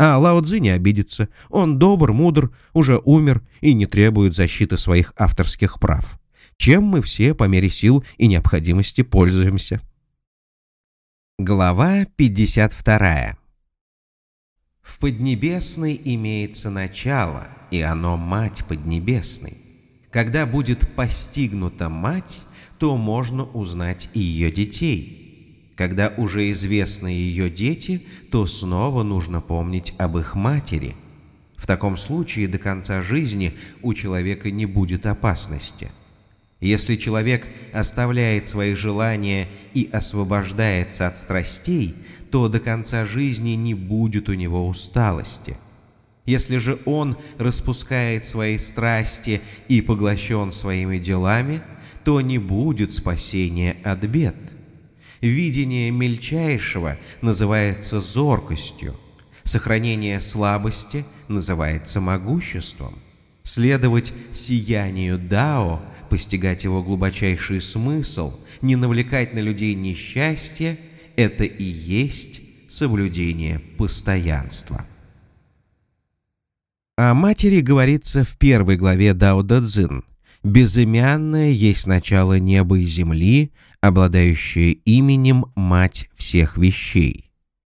А Лао Цзи не обидится. Он добр, мудр, уже умер и не требует защиты своих авторских прав. Чем мы все по мере сил и необходимости пользуемся. Глава 52 В Поднебесной имеется начало, и оно Мать Поднебесной. Когда будет постигнута Мать, то можно узнать и ее детей. Когда уже известны ее дети, то снова нужно помнить об их матери. В таком случае до конца жизни у человека не будет опасности – если человек оставляет свои желания и освобождается от страстей, то до конца жизни не будет у него усталости. Если же он распускает свои страсти и поглощен своими делами, то не будет спасения от бед. Видение мельчайшего называется зоркостью, сохранение слабости называется могуществом. Следовать сиянию Дао – постигать его глубочайший смысл, не навлекать на людей несчастье – это и есть соблюдение постоянства. О матери говорится в первой главе Дао Дэ Цзин. «Безымянная есть начало неба и земли, обладающая именем Мать всех вещей».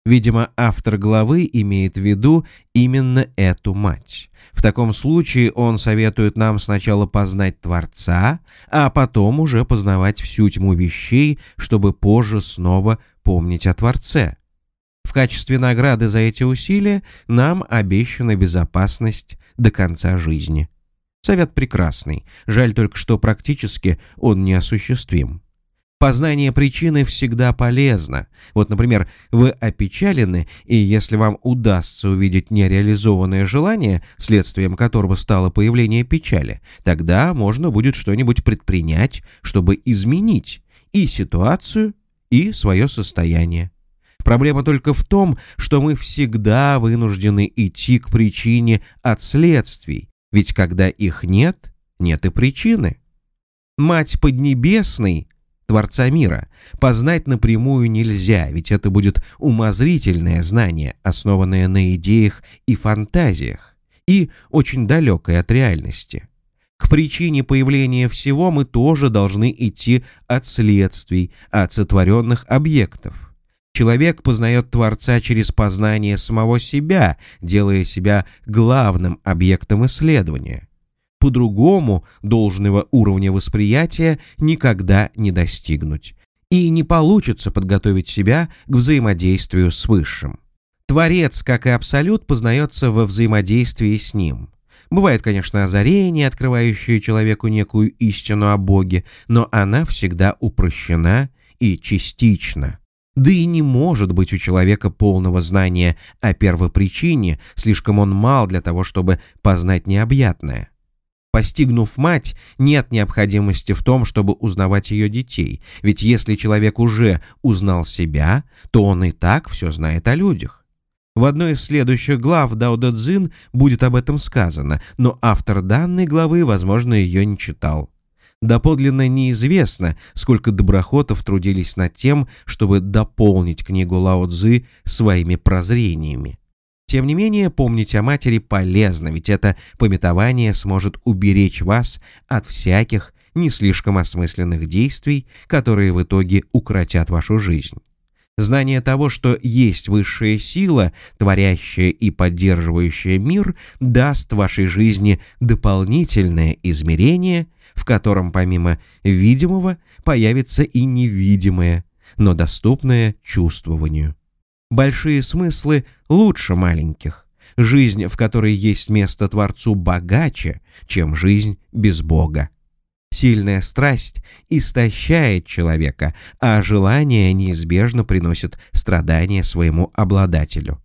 Видимо, автор главы имеет в виду именно эту мать. В таком случае он советует нам сначала познать Творца, а потом уже познавать всю тьму вещей, чтобы позже снова помнить о Творце. В качестве награды за эти усилия нам обещана безопасность до конца жизни. Совет прекрасный, жаль только, что практически он неосуществим. Познание причины всегда полезно. Вот, например, вы опечалены, и если вам удастся увидеть нереализованное желание, следствием которого стало появление печали, тогда можно будет что-нибудь предпринять, чтобы изменить и ситуацию, и свое состояние. Проблема только в том, что мы всегда вынуждены идти к причине от следствий, ведь когда их нет, нет и причины. Мать Поднебесной Творца мира. Познать напрямую нельзя, ведь это будет умозрительное знание, основанное на идеях и фантазиях, и очень далекое от реальности. К причине появления всего мы тоже должны идти от следствий, от сотворенных объектов. Человек познает Творца через познание самого себя, делая себя главным объектом исследования по-другому должного уровня восприятия никогда не достигнуть. И не получится подготовить себя к взаимодействию с Высшим. Творец, как и Абсолют, познается во взаимодействии с Ним. Бывает, конечно, озарение, открывающее человеку некую истину о Боге, но она всегда упрощена и частична. Да и не может быть у человека полного знания о первопричине, слишком он мал для того, чтобы познать необъятное. Постигнув мать, нет необходимости в том, чтобы узнавать ее детей, ведь если человек уже узнал себя, то он и так все знает о людях. В одной из следующих глав Дао Дэ Цзин будет об этом сказано, но автор данной главы, возможно, ее не читал. Доподлинно неизвестно, сколько доброхотов трудились над тем, чтобы дополнить книгу Лао Цзы своими прозрениями. Тем не менее, помнить о матери полезно, ведь это пометование сможет уберечь вас от всяких не слишком осмысленных действий, которые в итоге укротят вашу жизнь. Знание того, что есть высшая сила, творящая и поддерживающая мир, даст вашей жизни дополнительное измерение, в котором помимо видимого появится и невидимое, но доступное чувствованию. Большие смыслы лучше маленьких. Жизнь, в которой есть место Творцу, богаче, чем жизнь без Бога. Сильная страсть истощает человека, а желание неизбежно приносит страдания своему обладателю.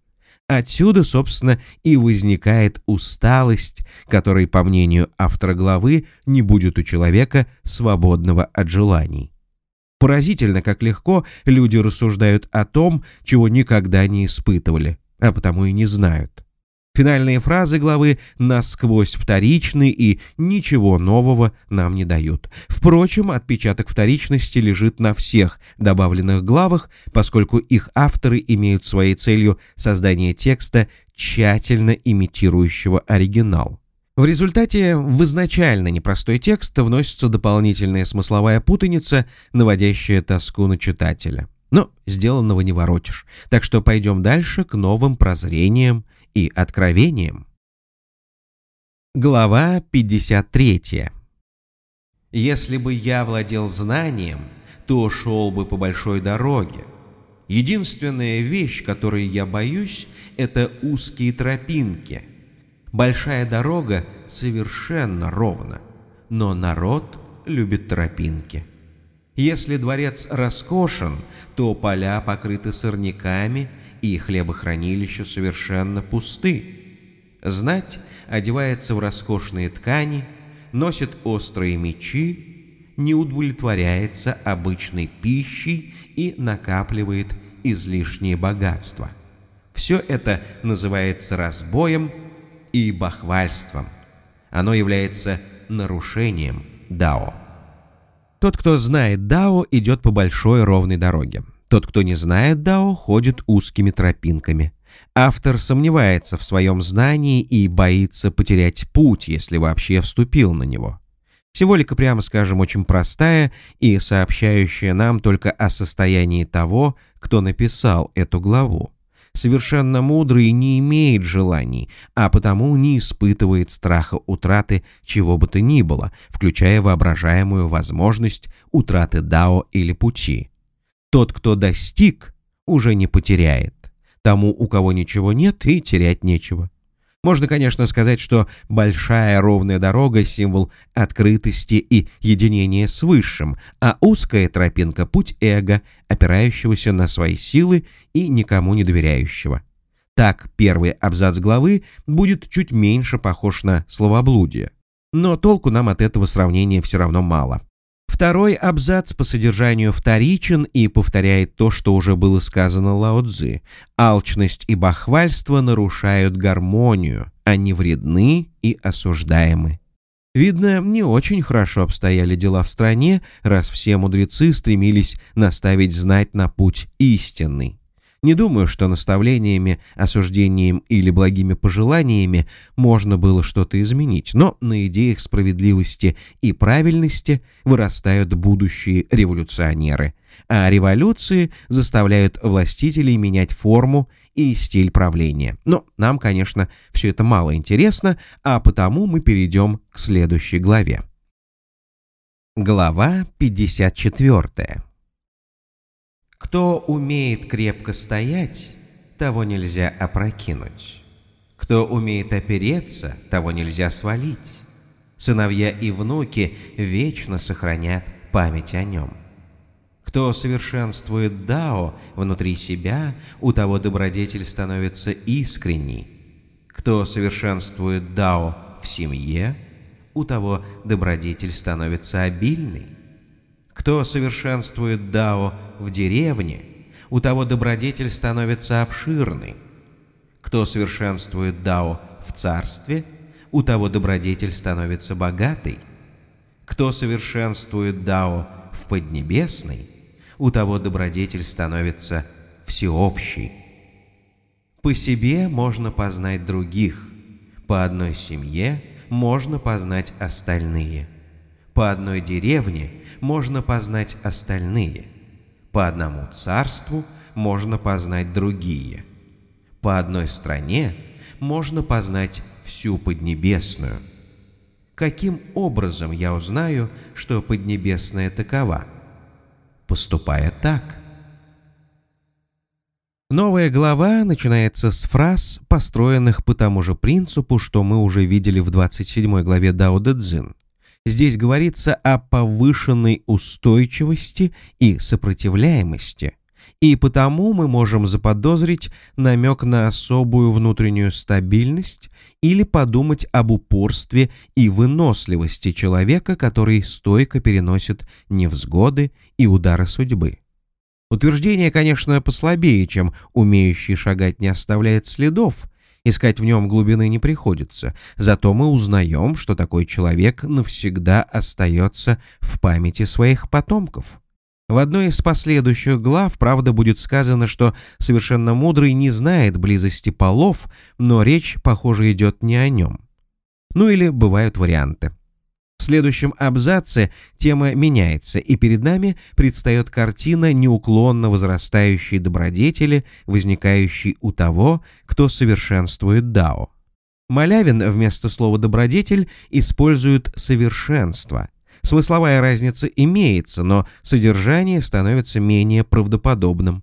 Отсюда, собственно, и возникает усталость, которой, по мнению автора главы, не будет у человека свободного от желаний. Поразительно, как легко люди рассуждают о том, чего никогда не испытывали, а потому и не знают. Финальные фразы главы насквозь вторичны и ничего нового нам не дают. Впрочем, отпечаток вторичности лежит на всех добавленных главах, поскольку их авторы имеют своей целью создание текста, тщательно имитирующего оригинал. В результате в изначально непростой текст вносится дополнительная смысловая путаница, наводящая тоску на читателя. Но сделанного не воротишь, так что пойдем дальше к новым прозрениям и откровениям. Глава 53 «Если бы я владел знанием, то шел бы по большой дороге. Единственная вещь, которой я боюсь, это узкие тропинки. Большая дорога совершенно ровна, но народ любит тропинки. Если дворец роскошен, то поля покрыты сорняками и хлебохранилища совершенно пусты. Знать одевается в роскошные ткани, носит острые мечи, не удовлетворяется обычной пищей и накапливает излишнее богатство. Все это называется разбоем и бахвальством. Оно является нарушением Дао. Тот, кто знает Дао, идет по большой ровной дороге. Тот, кто не знает Дао, ходит узкими тропинками. Автор сомневается в своем знании и боится потерять путь, если вообще вступил на него. Символика, прямо скажем, очень простая и сообщающая нам только о состоянии того, кто написал эту главу. Совершенно мудрый не имеет желаний, а потому не испытывает страха утраты чего бы то ни было, включая воображаемую возможность утраты дао или пути. Тот, кто достиг, уже не потеряет. Тому, у кого ничего нет, и терять нечего. Можно, конечно, сказать, что большая ровная дорога — символ открытости и единения с Высшим, а узкая тропинка — путь эго, опирающегося на свои силы и никому не доверяющего. Так первый абзац главы будет чуть меньше похож на словоблудие. Но толку нам от этого сравнения все равно мало. Второй абзац по содержанию вторичен и повторяет то, что уже было сказано Лао Цзы. Алчность и бахвальство нарушают гармонию, они вредны и осуждаемы. Видно, не очень хорошо обстояли дела в стране, раз все мудрецы стремились наставить знать на путь истинный. Не думаю, что наставлениями, осуждением или благими пожеланиями можно было что-то изменить, но на идеях справедливости и правильности вырастают будущие революционеры, а революции заставляют властителей менять форму и стиль правления. Но нам, конечно, все это мало интересно, а потому мы перейдем к следующей главе. Глава 54. Кто умеет крепко стоять, того нельзя опрокинуть. Кто умеет опереться, того нельзя свалить. Сыновья и внуки вечно сохранят память о нем. Кто совершенствует Дао внутри себя, у того добродетель становится искренней. Кто совершенствует Дао в семье, у того добродетель становится обильной. Кто совершенствует Дао в деревне, у того добродетель становится обширной. Кто совершенствует Дао в царстве, у того добродетель становится богатой. Кто совершенствует Дао в Поднебесной, у того добродетель становится всеобщей. По себе можно познать других, по одной семье можно познать остальные, по одной деревне можно познать остальные, по одному царству можно познать другие, по одной стране можно познать всю Поднебесную. Каким образом я узнаю, что Поднебесная такова? Поступая так. Новая глава начинается с фраз, построенных по тому же принципу, что мы уже видели в 27 главе Дао Дэ Цзин. Здесь говорится о повышенной устойчивости и сопротивляемости, и потому мы можем заподозрить намек на особую внутреннюю стабильность или подумать об упорстве и выносливости человека, который стойко переносит невзгоды и удары судьбы. Утверждение, конечно, послабее, чем «умеющий шагать не оставляет следов», искать в нем глубины не приходится, зато мы узнаем, что такой человек навсегда остается в памяти своих потомков. В одной из последующих глав, правда, будет сказано, что совершенно мудрый не знает близости полов, но речь, похоже, идет не о нем. Ну или бывают варианты. В следующем абзаце тема меняется, и перед нами предстает картина неуклонно возрастающей добродетели, возникающей у того, кто совершенствует Дао. Малявин вместо слова «добродетель» использует «совершенство», Смысловая разница имеется, но содержание становится менее правдоподобным.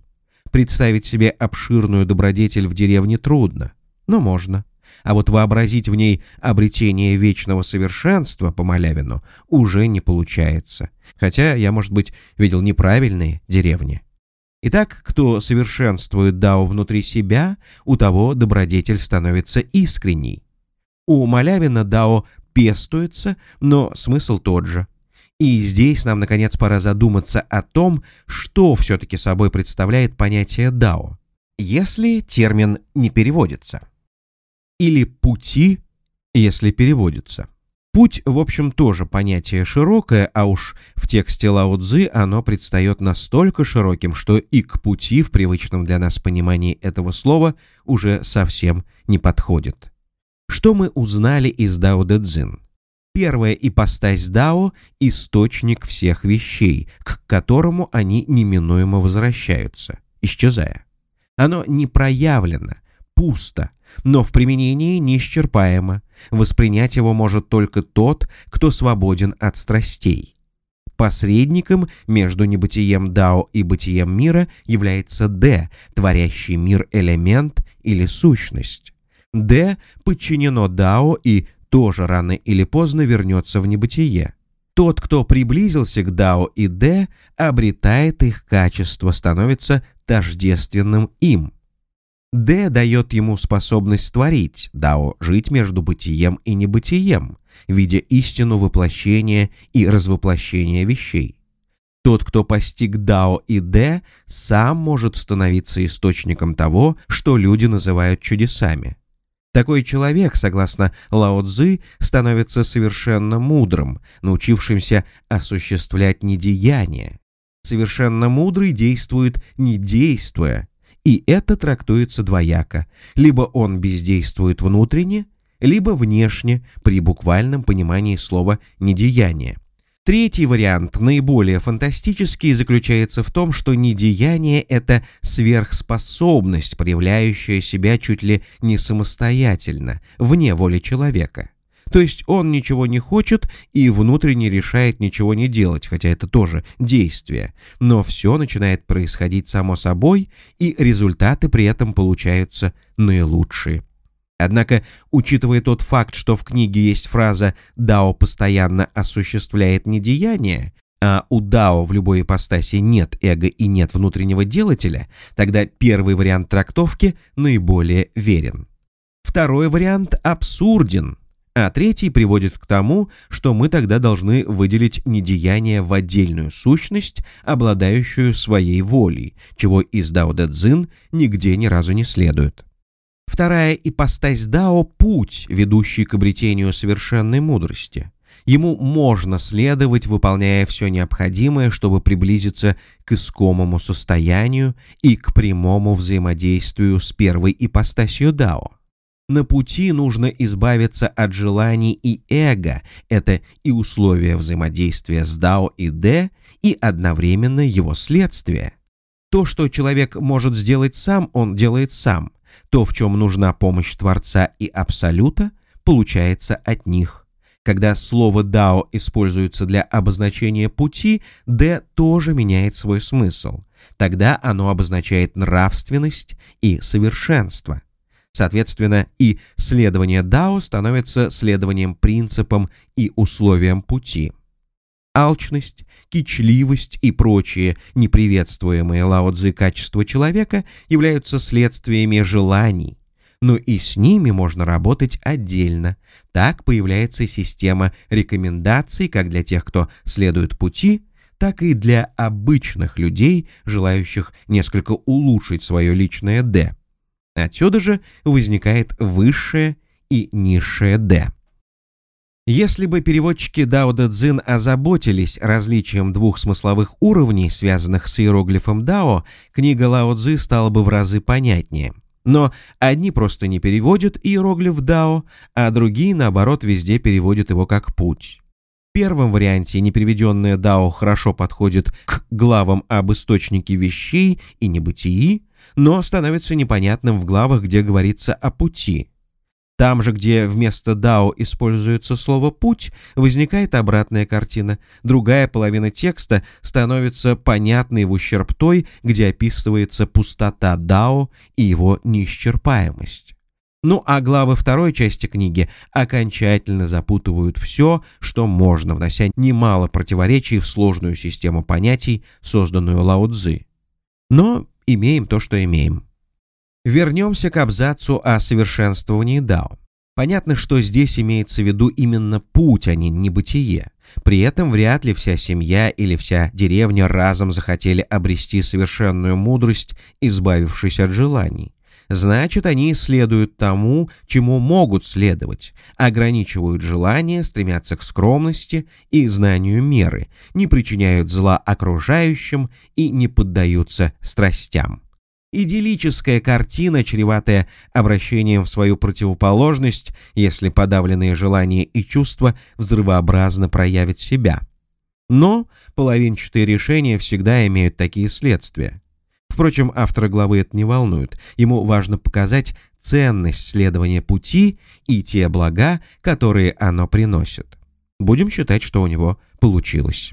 Представить себе обширную добродетель в деревне трудно, но можно. А вот вообразить в ней обретение вечного совершенства по Малявину уже не получается. Хотя я, может быть, видел неправильные деревни. Итак, кто совершенствует Дао внутри себя, у того добродетель становится искренней. У Малявина Дао пестуется, но смысл тот же. И здесь нам, наконец, пора задуматься о том, что все-таки собой представляет понятие «дао», если термин не переводится. Или «пути», если переводится. Путь, в общем, тоже понятие широкое, а уж в тексте Лао Цзы оно предстает настолько широким, что и к пути в привычном для нас понимании этого слова уже совсем не подходит. Что мы узнали из Дао Дэ Цзин? Первая ипостась Дао — источник всех вещей, к которому они неминуемо возвращаются, исчезая. Оно не проявлено, пусто, но в применении неисчерпаемо. Воспринять его может только тот, кто свободен от страстей. Посредником между небытием Дао и бытием мира является Д, творящий мир элемент или сущность. Д подчинено Дао и тоже рано или поздно вернется в небытие. Тот, кто приблизился к Дао и Дэ, обретает их качество, становится тождественным им. Дэ дает ему способность творить, Дао — жить между бытием и небытием, видя истину воплощения и развоплощения вещей. Тот, кто постиг Дао и Дэ, сам может становиться источником того, что люди называют чудесами. Такой человек, согласно Лао Цзы, становится совершенно мудрым, научившимся осуществлять недеяние. Совершенно мудрый действует не действуя, и это трактуется двояко. Либо он бездействует внутренне, либо внешне при буквальном понимании слова «недеяние». Третий вариант, наиболее фантастический, заключается в том, что недеяние — это сверхспособность, проявляющая себя чуть ли не самостоятельно, вне воли человека. То есть он ничего не хочет и внутренне решает ничего не делать, хотя это тоже действие. Но все начинает происходить само собой, и результаты при этом получаются наилучшие. Однако, учитывая тот факт, что в книге есть фраза «Дао постоянно осуществляет недеяние», а у Дао в любой ипостаси нет эго и нет внутреннего делателя, тогда первый вариант трактовки наиболее верен. Второй вариант абсурден, а третий приводит к тому, что мы тогда должны выделить недеяние в отдельную сущность, обладающую своей волей, чего из Дао Дэ Цзин нигде ни разу не следует. Вторая ипостась Дао — путь, ведущий к обретению совершенной мудрости. Ему можно следовать, выполняя все необходимое, чтобы приблизиться к искомому состоянию и к прямому взаимодействию с первой ипостасью Дао. На пути нужно избавиться от желаний и эго, это и условия взаимодействия с Дао и Дэ, и одновременно его следствие. То, что человек может сделать сам, он делает сам. То, в чем нужна помощь Творца и Абсолюта, получается от них. Когда слово «дао» используется для обозначения пути, «д» тоже меняет свой смысл. Тогда оно обозначает нравственность и совершенство. Соответственно, и следование дао становится следованием принципам и условиям пути. Алчность, кичливость и прочие неприветствуемые Лао Цзы качества человека являются следствиями желаний, но и с ними можно работать отдельно. Так появляется система рекомендаций как для тех, кто следует пути, так и для обычных людей, желающих несколько улучшить свое личное «Д». Отсюда же возникает высшее и низшее «Д». Если бы переводчики Дао Дэ Цзин озаботились различием двух смысловых уровней, связанных с иероглифом Дао, книга Лао Цзы стала бы в разы понятнее – но одни просто не переводят иероглиф «дао», а другие, наоборот, везде переводят его как «путь». В первом варианте неприведенное «дао» хорошо подходит к главам об источнике вещей и небытии, но становится непонятным в главах, где говорится о пути – там же, где вместо «дао» используется слово «путь», возникает обратная картина. Другая половина текста становится понятной в ущерб той, где описывается пустота «дао» и его неисчерпаемость. Ну а главы второй части книги окончательно запутывают все, что можно, внося немало противоречий в сложную систему понятий, созданную Лао Цзы. Но имеем то, что имеем. Вернемся к абзацу о совершенствовании Дао. Понятно, что здесь имеется в виду именно путь, а не небытие. При этом вряд ли вся семья или вся деревня разом захотели обрести совершенную мудрость, избавившись от желаний. Значит, они следуют тому, чему могут следовать, ограничивают желания, стремятся к скромности и знанию меры, не причиняют зла окружающим и не поддаются страстям идиллическая картина, чреватая обращением в свою противоположность, если подавленные желания и чувства взрывообразно проявят себя. Но половинчатые решения всегда имеют такие следствия. Впрочем, автора главы это не волнует. Ему важно показать ценность следования пути и те блага, которые оно приносит. Будем считать, что у него получилось.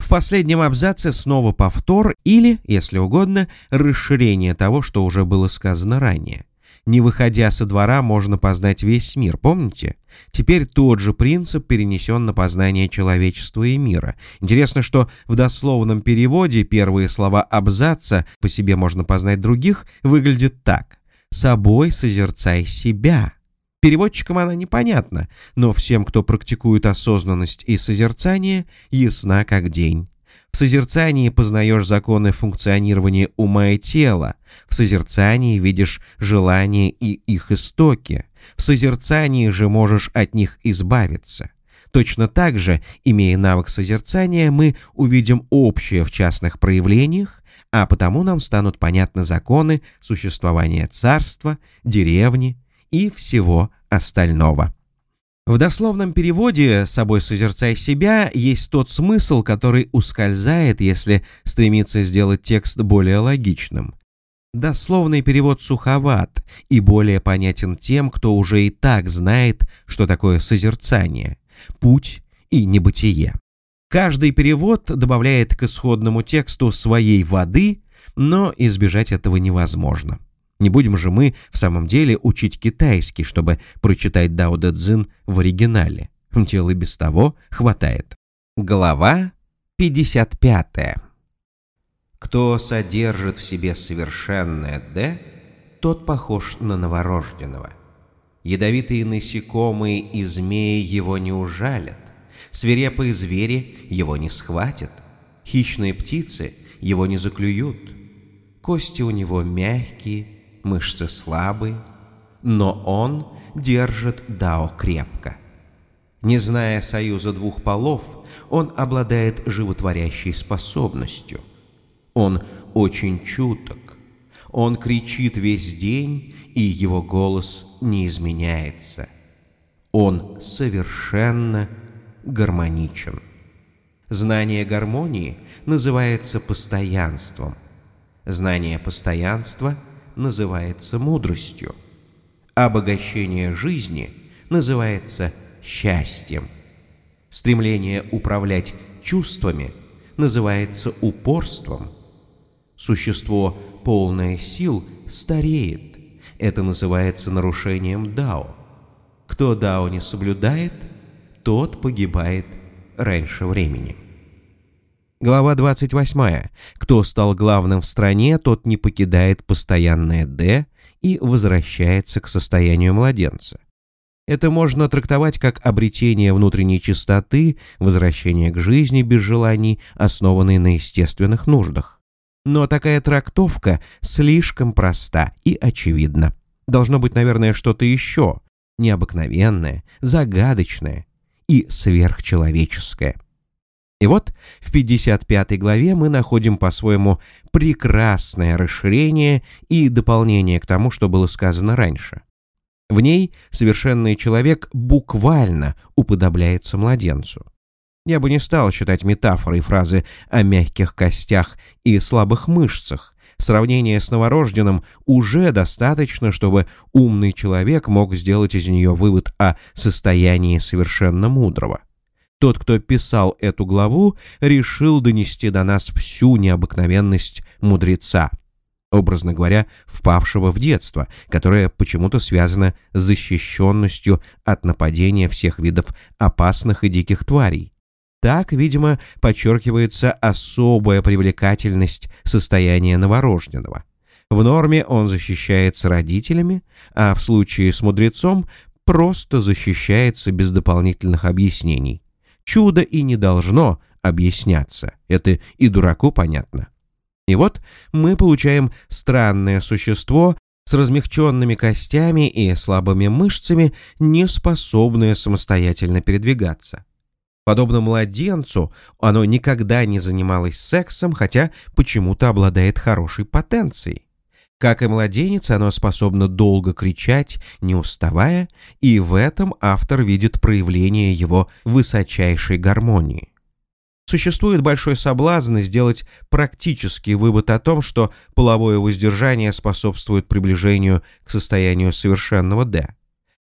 В последнем абзаце снова повтор или, если угодно, расширение того, что уже было сказано ранее. Не выходя со двора, можно познать весь мир, помните? Теперь тот же принцип перенесен на познание человечества и мира. Интересно, что в дословном переводе первые слова абзаца «по себе можно познать других» выглядят так «собой созерцай себя». Переводчикам она непонятна, но всем, кто практикует осознанность и созерцание, ясна как день. В созерцании познаешь законы функционирования ума и тела, в созерцании видишь желания и их истоки, в созерцании же можешь от них избавиться. Точно так же, имея навык созерцания, мы увидим общее в частных проявлениях, а потому нам станут понятны законы существования царства, деревни, и всего остального. В дословном переводе «собой созерцай себя» есть тот смысл, который ускользает, если стремиться сделать текст более логичным. Дословный перевод суховат и более понятен тем, кто уже и так знает, что такое созерцание, путь и небытие. Каждый перевод добавляет к исходному тексту своей воды, но избежать этого невозможно. Не будем же мы в самом деле учить китайский, чтобы прочитать Дао Дэ Цзин в оригинале. Дел и без того хватает. Глава 55. Кто содержит в себе совершенное «Д», тот похож на новорожденного. Ядовитые насекомые и змеи его не ужалят, свирепые звери его не схватят, хищные птицы его не заклюют, кости у него мягкие, мышцы слабые, но он держит Дао крепко. Не зная союза двух полов, он обладает животворящей способностью. Он очень чуток. Он кричит весь день, и его голос не изменяется. Он совершенно гармоничен. Знание гармонии называется постоянством. Знание постоянства называется мудростью. Обогащение жизни называется счастьем. Стремление управлять чувствами называется упорством. Существо, полное сил, стареет. Это называется нарушением Дао. Кто Дао не соблюдает, тот погибает раньше времени. Глава 28. Кто стал главным в стране, тот не покидает постоянное «Д» и возвращается к состоянию младенца. Это можно трактовать как обретение внутренней чистоты, возвращение к жизни без желаний, основанной на естественных нуждах. Но такая трактовка слишком проста и очевидна. Должно быть, наверное, что-то еще, необыкновенное, загадочное и сверхчеловеческое. И вот в 55 главе мы находим по-своему прекрасное расширение и дополнение к тому, что было сказано раньше. В ней совершенный человек буквально уподобляется младенцу. Я бы не стал считать метафорой фразы о мягких костях и слабых мышцах. Сравнение с новорожденным уже достаточно, чтобы умный человек мог сделать из нее вывод о состоянии совершенно мудрого. Тот, кто писал эту главу, решил донести до нас всю необыкновенность мудреца — образно говоря, впавшего в детство, которое почему-то связано с защищенностью от нападения всех видов опасных и диких тварей. Так, видимо, подчеркивается особая привлекательность состояния новорожденного. В норме он защищается родителями, а в случае с мудрецом просто защищается без дополнительных объяснений. Чудо и не должно объясняться, это и дураку понятно. И вот мы получаем странное существо с размягченными костями и слабыми мышцами, не способное самостоятельно передвигаться. Подобно младенцу, оно никогда не занималось сексом, хотя почему-то обладает хорошей потенцией. Как и младенец, оно способно долго кричать, не уставая, и в этом автор видит проявление его высочайшей гармонии. Существует большой соблазн сделать практический вывод о том, что половое воздержание способствует приближению к состоянию совершенного «Д».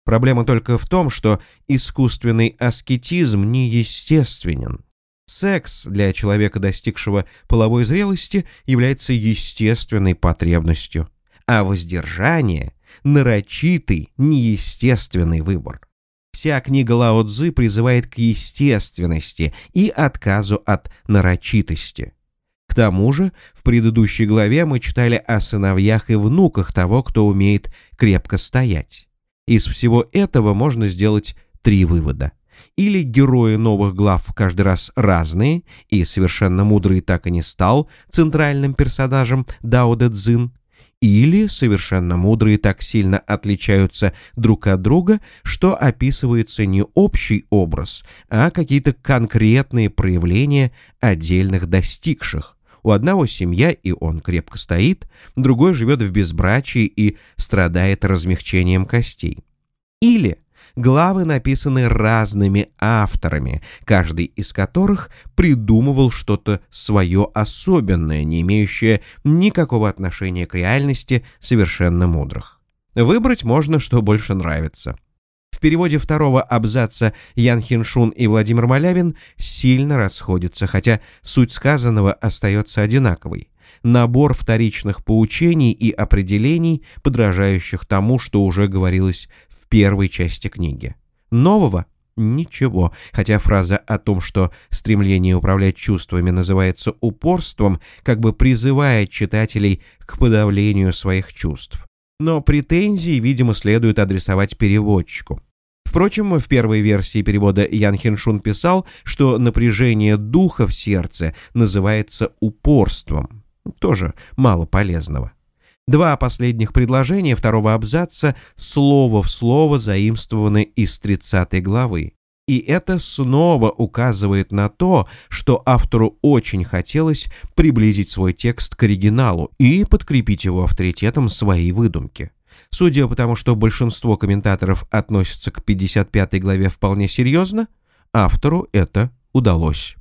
Проблема только в том, что искусственный аскетизм неестественен. Секс для человека, достигшего половой зрелости, является естественной потребностью, а воздержание – нарочитый, неестественный выбор. Вся книга Лао Цзы призывает к естественности и отказу от нарочитости. К тому же, в предыдущей главе мы читали о сыновьях и внуках того, кто умеет крепко стоять. Из всего этого можно сделать три вывода. Или герои новых глав каждый раз разные, и совершенно мудрый так и не стал центральным персонажем Дао Дэ Цзин, или совершенно мудрые так сильно отличаются друг от друга, что описывается не общий образ, а какие-то конкретные проявления отдельных достигших. У одного семья, и он крепко стоит, другой живет в безбрачии и страдает размягчением костей. Или главы написаны разными авторами, каждый из которых придумывал что-то свое особенное, не имеющее никакого отношения к реальности совершенно мудрых. Выбрать можно, что больше нравится. В переводе второго абзаца Ян Хиншун и Владимир Малявин сильно расходятся, хотя суть сказанного остается одинаковой набор вторичных поучений и определений, подражающих тому, что уже говорилось первой части книги. Нового Ничего, хотя фраза о том, что стремление управлять чувствами называется упорством, как бы призывает читателей к подавлению своих чувств. Но претензии, видимо, следует адресовать переводчику. Впрочем, в первой версии перевода Ян Хиншун писал, что напряжение духа в сердце называется упорством. Тоже мало полезного. Два последних предложения второго абзаца слово в слово заимствованы из 30 главы. И это снова указывает на то, что автору очень хотелось приблизить свой текст к оригиналу и подкрепить его авторитетом своей выдумки. Судя по тому, что большинство комментаторов относятся к 55 главе вполне серьезно, автору это удалось.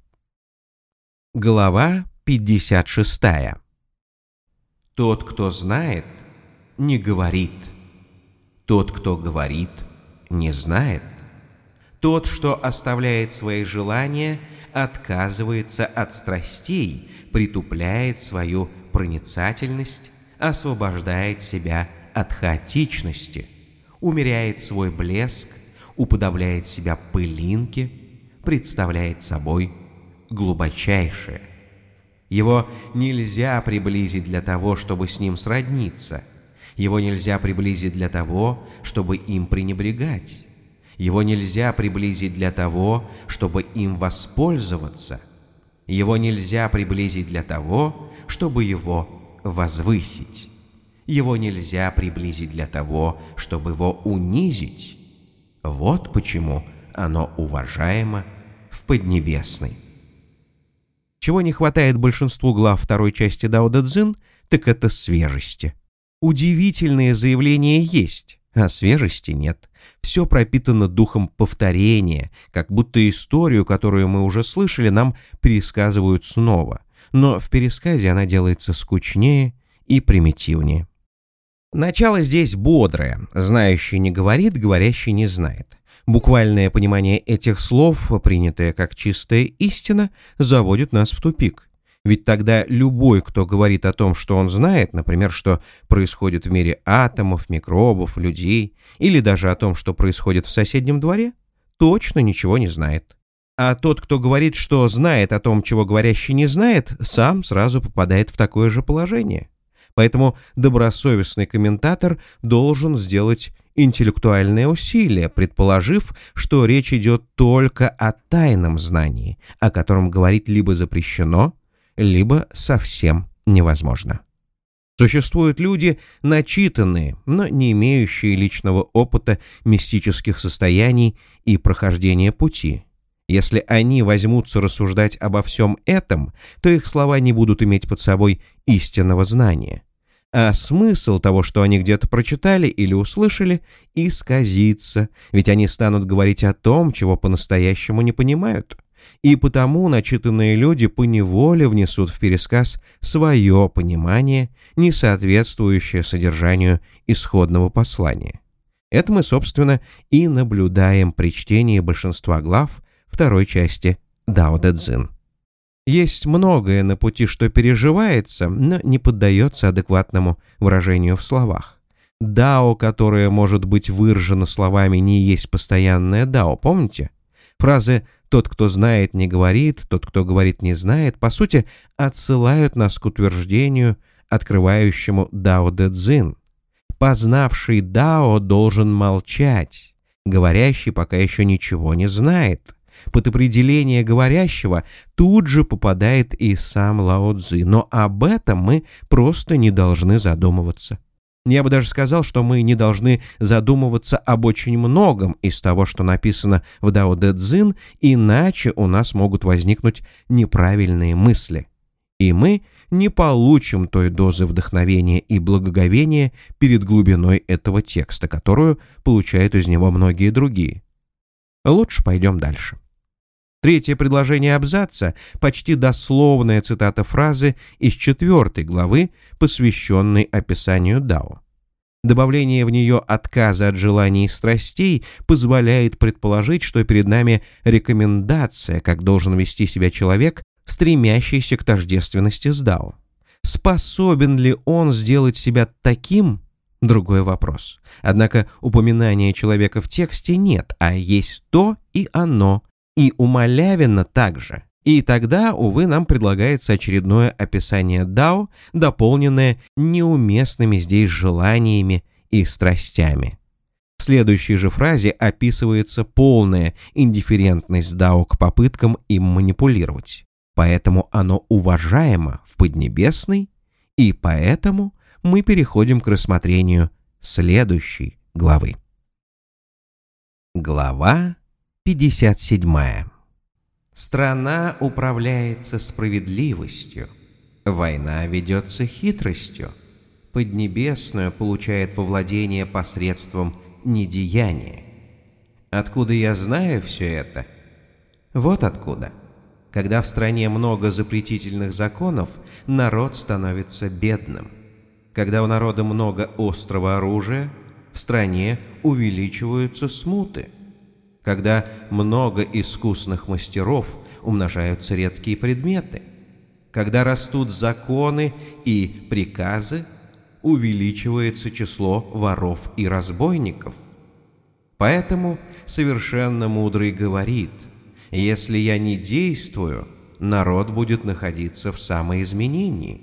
Глава 56. Тот, кто знает, не говорит. Тот, кто говорит, не знает. Тот, что оставляет свои желания, отказывается от страстей, притупляет свою проницательность, освобождает себя от хаотичности, умеряет свой блеск, уподобляет себя пылинке, представляет собой глубочайшее. Его нельзя приблизить для того, чтобы с ним сродниться. Его нельзя приблизить для того, чтобы им пренебрегать. Его нельзя приблизить для того, чтобы им воспользоваться. Его нельзя приблизить для того, чтобы его возвысить. Его нельзя приблизить для того, чтобы его унизить. Вот почему оно уважаемо в Поднебесной. Чего не хватает большинству глав второй части Дао Дэ Цзин, так это свежести. Удивительные заявления есть, а свежести нет. Все пропитано духом повторения, как будто историю, которую мы уже слышали, нам пересказывают снова. Но в пересказе она делается скучнее и примитивнее. Начало здесь бодрое. Знающий не говорит, говорящий не знает. Буквальное понимание этих слов, принятое как чистая истина, заводит нас в тупик. Ведь тогда любой, кто говорит о том, что он знает, например, что происходит в мире атомов, микробов, людей, или даже о том, что происходит в соседнем дворе, точно ничего не знает. А тот, кто говорит, что знает о том, чего говорящий не знает, сам сразу попадает в такое же положение. Поэтому добросовестный комментатор должен сделать интеллектуальное усилие, предположив, что речь идет только о тайном знании, о котором говорить либо запрещено, либо совсем невозможно. Существуют люди, начитанные, но не имеющие личного опыта мистических состояний и прохождения пути. Если они возьмутся рассуждать обо всем этом, то их слова не будут иметь под собой истинного знания а смысл того, что они где-то прочитали или услышали, исказится, ведь они станут говорить о том, чего по-настоящему не понимают. И потому начитанные люди поневоле внесут в пересказ свое понимание, не соответствующее содержанию исходного послания. Это мы, собственно, и наблюдаем при чтении большинства глав второй части Дао Дэ Цзин. Есть многое на пути, что переживается, но не поддается адекватному выражению в словах. Дао, которое может быть выражено словами, не есть постоянное дао, помните? Фразы «тот, кто знает, не говорит», «тот, кто говорит, не знает» по сути отсылают нас к утверждению, открывающему дао дэ цзин. Познавший дао должен молчать, говорящий пока еще ничего не знает. Под определение говорящего тут же попадает и сам Лао Цзи, но об этом мы просто не должны задумываться. Я бы даже сказал, что мы не должны задумываться об очень многом из того, что написано в Дао Дэ Цзин, иначе у нас могут возникнуть неправильные мысли. И мы не получим той дозы вдохновения и благоговения перед глубиной этого текста, которую получают из него многие другие. Лучше пойдем дальше. Третье предложение абзаца – почти дословная цитата фразы из четвертой главы, посвященной описанию Дао. Добавление в нее отказа от желаний и страстей позволяет предположить, что перед нами рекомендация, как должен вести себя человек, стремящийся к тождественности с Дао. Способен ли он сделать себя таким – другой вопрос. Однако упоминания человека в тексте нет, а есть то и оно, и у Малявина также. И тогда, увы, нам предлагается очередное описание Дао, дополненное неуместными здесь желаниями и страстями. В следующей же фразе описывается полная индифферентность Дао к попыткам им манипулировать. Поэтому оно уважаемо в Поднебесной, и поэтому мы переходим к рассмотрению следующей главы. Глава 57. Страна управляется справедливостью, война ведется хитростью, Поднебесную получает во владение посредством недеяния. Откуда я знаю все это? Вот откуда. Когда в стране много запретительных законов, народ становится бедным. Когда у народа много острого оружия, в стране увеличиваются смуты. Когда много искусных мастеров, умножаются редкие предметы. Когда растут законы и приказы, увеличивается число воров и разбойников. Поэтому совершенно мудрый говорит, если я не действую, народ будет находиться в самоизменении.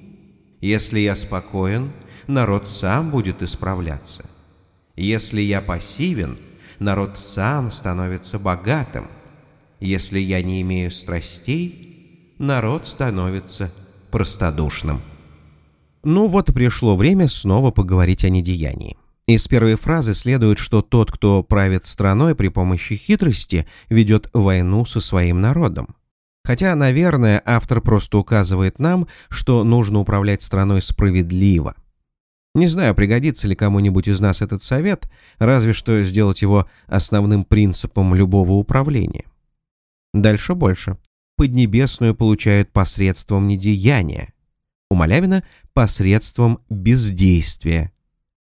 Если я спокоен, народ сам будет исправляться. Если я пассивен – народ сам становится богатым. Если я не имею страстей, народ становится простодушным. Ну вот пришло время снова поговорить о недеянии. Из первой фразы следует, что тот, кто правит страной при помощи хитрости, ведет войну со своим народом. Хотя, наверное, автор просто указывает нам, что нужно управлять страной справедливо – не знаю, пригодится ли кому-нибудь из нас этот совет, разве что сделать его основным принципом любого управления. Дальше больше. Поднебесную получают посредством недеяния. У Малявина – посредством бездействия.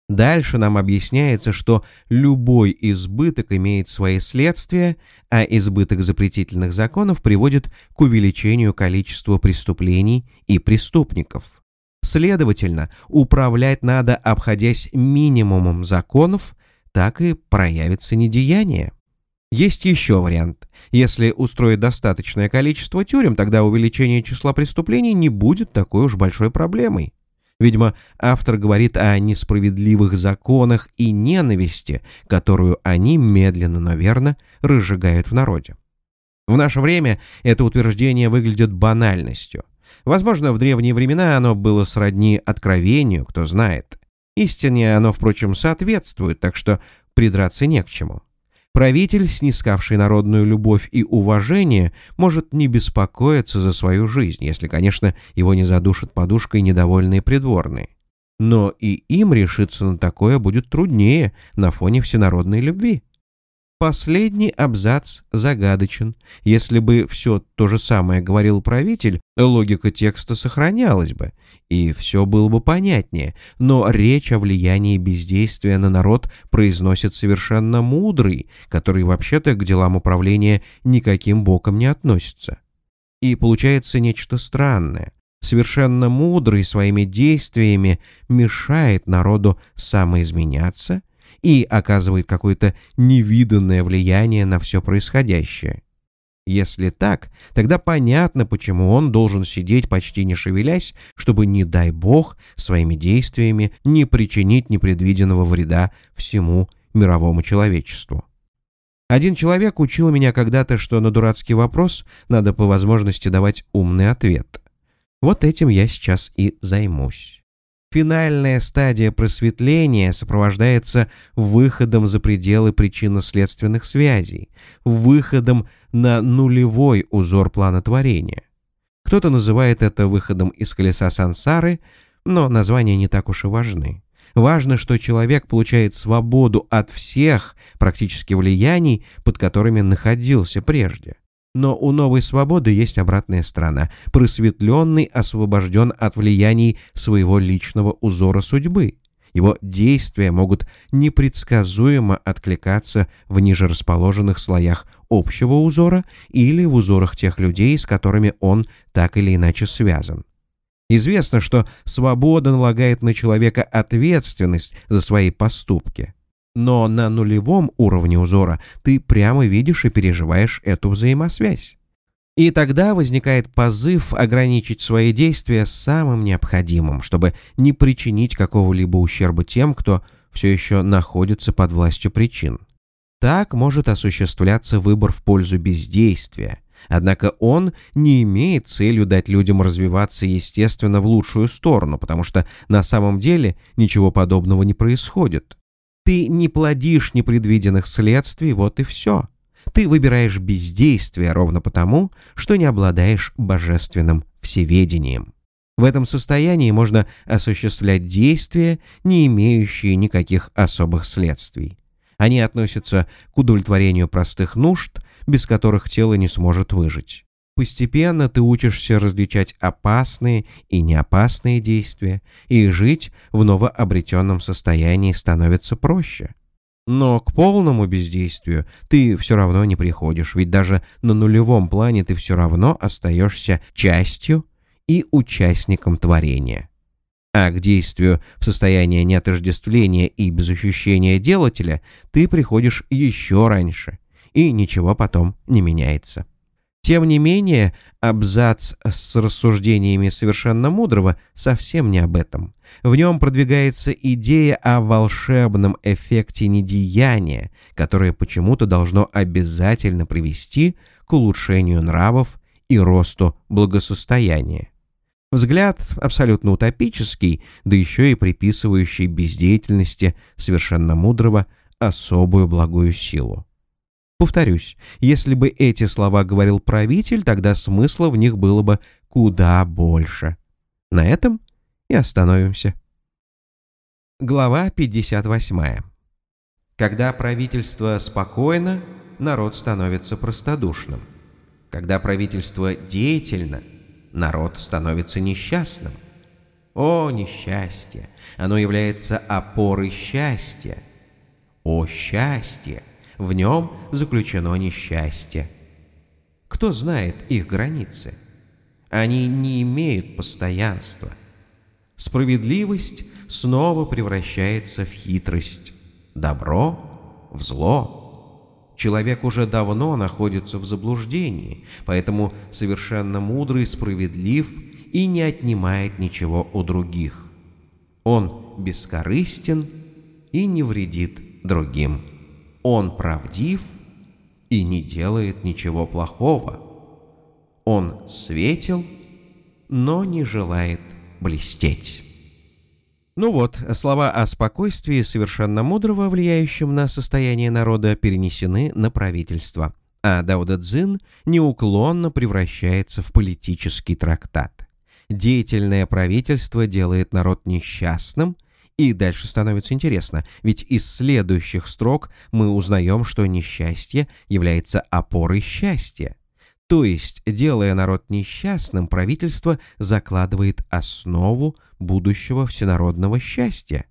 Дальше нам объясняется, что любой избыток имеет свои следствия, а избыток запретительных законов приводит к увеличению количества преступлений и преступников. Следовательно, управлять надо, обходясь минимумом законов, так и проявится недеяние. Есть еще вариант. Если устроить достаточное количество тюрем, тогда увеличение числа преступлений не будет такой уж большой проблемой. Видимо, автор говорит о несправедливых законах и ненависти, которую они медленно, но верно разжигают в народе. В наше время это утверждение выглядит банальностью. Возможно, в древние времена оно было сродни откровению, кто знает. Истине оно, впрочем, соответствует, так что придраться не к чему. Правитель, снискавший народную любовь и уважение, может не беспокоиться за свою жизнь, если, конечно, его не задушат подушкой недовольные придворные. Но и им решиться на такое будет труднее на фоне всенародной любви. Последний абзац загадочен. Если бы все то же самое говорил правитель, логика текста сохранялась бы, и все было бы понятнее, но речь о влиянии бездействия на народ произносит совершенно мудрый, который вообще-то к делам управления никаким боком не относится. И получается нечто странное. Совершенно мудрый своими действиями мешает народу самоизменяться – и оказывает какое-то невиданное влияние на все происходящее. Если так, тогда понятно, почему он должен сидеть почти не шевелясь, чтобы, не дай бог, своими действиями не причинить непредвиденного вреда всему мировому человечеству. Один человек учил меня когда-то, что на дурацкий вопрос надо по возможности давать умный ответ. Вот этим я сейчас и займусь. Финальная стадия просветления сопровождается выходом за пределы причинно-следственных связей, выходом на нулевой узор плана творения. Кто-то называет это выходом из колеса сансары, но названия не так уж и важны. Важно, что человек получает свободу от всех практически влияний, под которыми находился прежде. Но у новой свободы есть обратная сторона. Просветленный освобожден от влияний своего личного узора судьбы. Его действия могут непредсказуемо откликаться в ниже расположенных слоях общего узора или в узорах тех людей, с которыми он так или иначе связан. Известно, что свобода налагает на человека ответственность за свои поступки. Но на нулевом уровне узора ты прямо видишь и переживаешь эту взаимосвязь. И тогда возникает позыв ограничить свои действия самым необходимым, чтобы не причинить какого-либо ущерба тем, кто все еще находится под властью причин. Так может осуществляться выбор в пользу бездействия, однако он не имеет целью дать людям развиваться естественно в лучшую сторону, потому что на самом деле ничего подобного не происходит. Ты не плодишь непредвиденных следствий, вот и все. Ты выбираешь бездействие ровно потому, что не обладаешь божественным всеведением. В этом состоянии можно осуществлять действия, не имеющие никаких особых следствий. Они относятся к удовлетворению простых нужд, без которых тело не сможет выжить. Постепенно ты учишься различать опасные и неопасные действия, и жить в новообретенном состоянии становится проще. Но к полному бездействию ты все равно не приходишь, ведь даже на нулевом плане ты все равно остаешься частью и участником творения. А к действию в состоянии неотождествления и без ощущения делателя ты приходишь еще раньше, и ничего потом не меняется. Тем не менее, абзац с рассуждениями совершенно мудрого совсем не об этом. В нем продвигается идея о волшебном эффекте недеяния, которое почему-то должно обязательно привести к улучшению нравов и росту благосостояния. Взгляд абсолютно утопический, да еще и приписывающий бездеятельности совершенно мудрого особую благую силу. Повторюсь, если бы эти слова говорил правитель, тогда смысла в них было бы куда больше. На этом и остановимся. Глава 58. Когда правительство спокойно, народ становится простодушным. Когда правительство деятельно, народ становится несчастным. О, несчастье! Оно является опорой счастья. О, счастье! В нем заключено несчастье. Кто знает их границы? Они не имеют постоянства. Справедливость снова превращается в хитрость, добро — в зло. Человек уже давно находится в заблуждении, поэтому совершенно мудрый, справедлив и не отнимает ничего у других. Он бескорыстен и не вредит другим. Он правдив и не делает ничего плохого. Он светил, но не желает блестеть. Ну вот, слова о спокойствии совершенно мудрого, влияющем на состояние народа, перенесены на правительство, а Дауда Цзин неуклонно превращается в политический трактат. Деятельное правительство делает народ несчастным, и дальше становится интересно, ведь из следующих строк мы узнаем, что несчастье является опорой счастья. То есть, делая народ несчастным, правительство закладывает основу будущего всенародного счастья.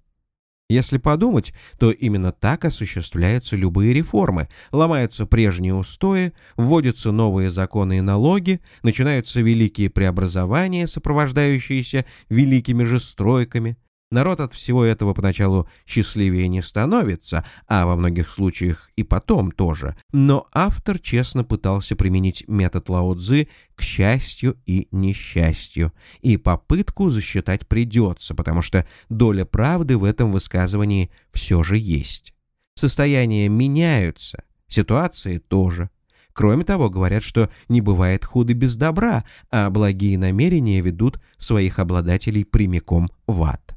Если подумать, то именно так осуществляются любые реформы. Ломаются прежние устои, вводятся новые законы и налоги, начинаются великие преобразования, сопровождающиеся великими же стройками. Народ от всего этого поначалу счастливее не становится, а во многих случаях и потом тоже. Но автор честно пытался применить метод Лао Цзы к счастью и несчастью. И попытку засчитать придется, потому что доля правды в этом высказывании все же есть. Состояния меняются, ситуации тоже. Кроме того, говорят, что не бывает худо без добра, а благие намерения ведут своих обладателей прямиком в ад.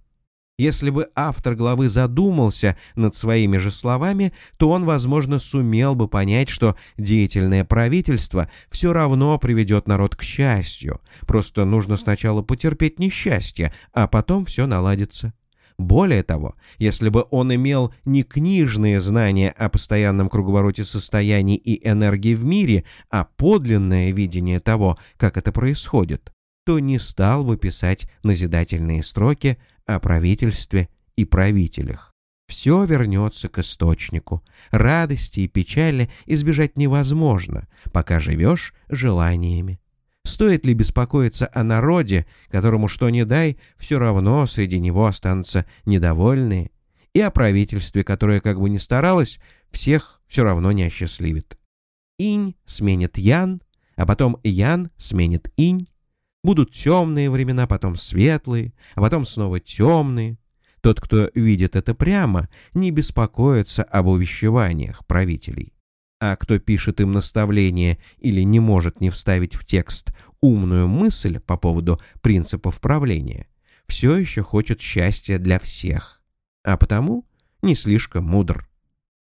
Если бы автор главы задумался над своими же словами, то он, возможно, сумел бы понять, что деятельное правительство все равно приведет народ к счастью. Просто нужно сначала потерпеть несчастье, а потом все наладится. Более того, если бы он имел не книжные знания о постоянном круговороте состояний и энергии в мире, а подлинное видение того, как это происходит, то не стал бы писать назидательные строки о правительстве и правителях. Все вернется к источнику. Радости и печали избежать невозможно, пока живешь желаниями. Стоит ли беспокоиться о народе, которому что ни дай, все равно среди него останутся недовольные, и о правительстве, которое как бы ни старалось, всех все равно не осчастливит. Инь сменит Ян, а потом Ян сменит Инь, Будут темные времена, потом светлые, а потом снова темные. Тот, кто видит это прямо, не беспокоится об увещеваниях правителей. А кто пишет им наставление или не может не вставить в текст умную мысль по поводу принципов правления, все еще хочет счастья для всех, а потому не слишком мудр.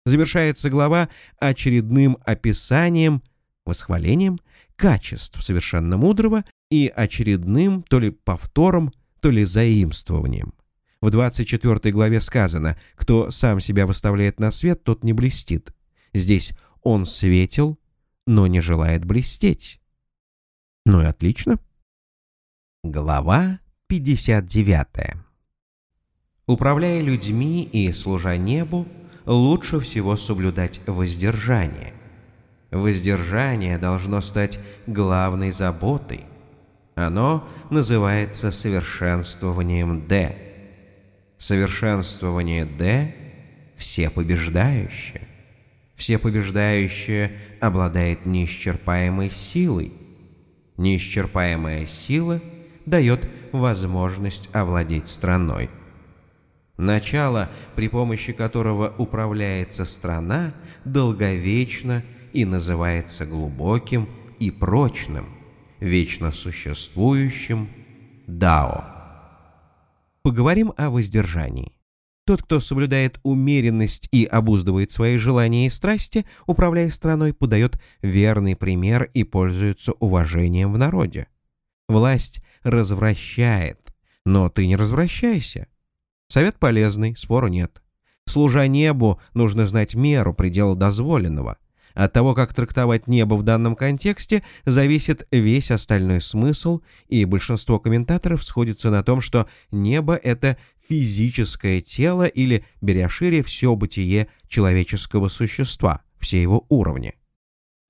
Завершается глава очередным описанием, восхвалением качеств совершенно мудрого и очередным то ли повтором, то ли заимствованием. В 24 главе сказано, кто сам себя выставляет на свет, тот не блестит. Здесь он светил, но не желает блестеть. Ну и отлично. Глава 59. Управляя людьми и служа небу, лучше всего соблюдать воздержание. Воздержание должно стать главной заботой. Оно называется совершенствованием Д. Совершенствование Д – всепобеждающее. Всепобеждающее обладает неисчерпаемой силой. Неисчерпаемая сила дает возможность овладеть страной. Начало, при помощи которого управляется страна, долговечно и называется глубоким и прочным, вечно существующим Дао. Поговорим о воздержании. Тот, кто соблюдает умеренность и обуздывает свои желания и страсти, управляя страной, подает верный пример и пользуется уважением в народе. Власть развращает, но ты не развращайся. Совет полезный, спору нет. Служа небу, нужно знать меру предела дозволенного. От того, как трактовать небо в данном контексте, зависит весь остальной смысл, и большинство комментаторов сходится на том, что небо — это физическое тело или, беря шире, все бытие человеческого существа, все его уровни.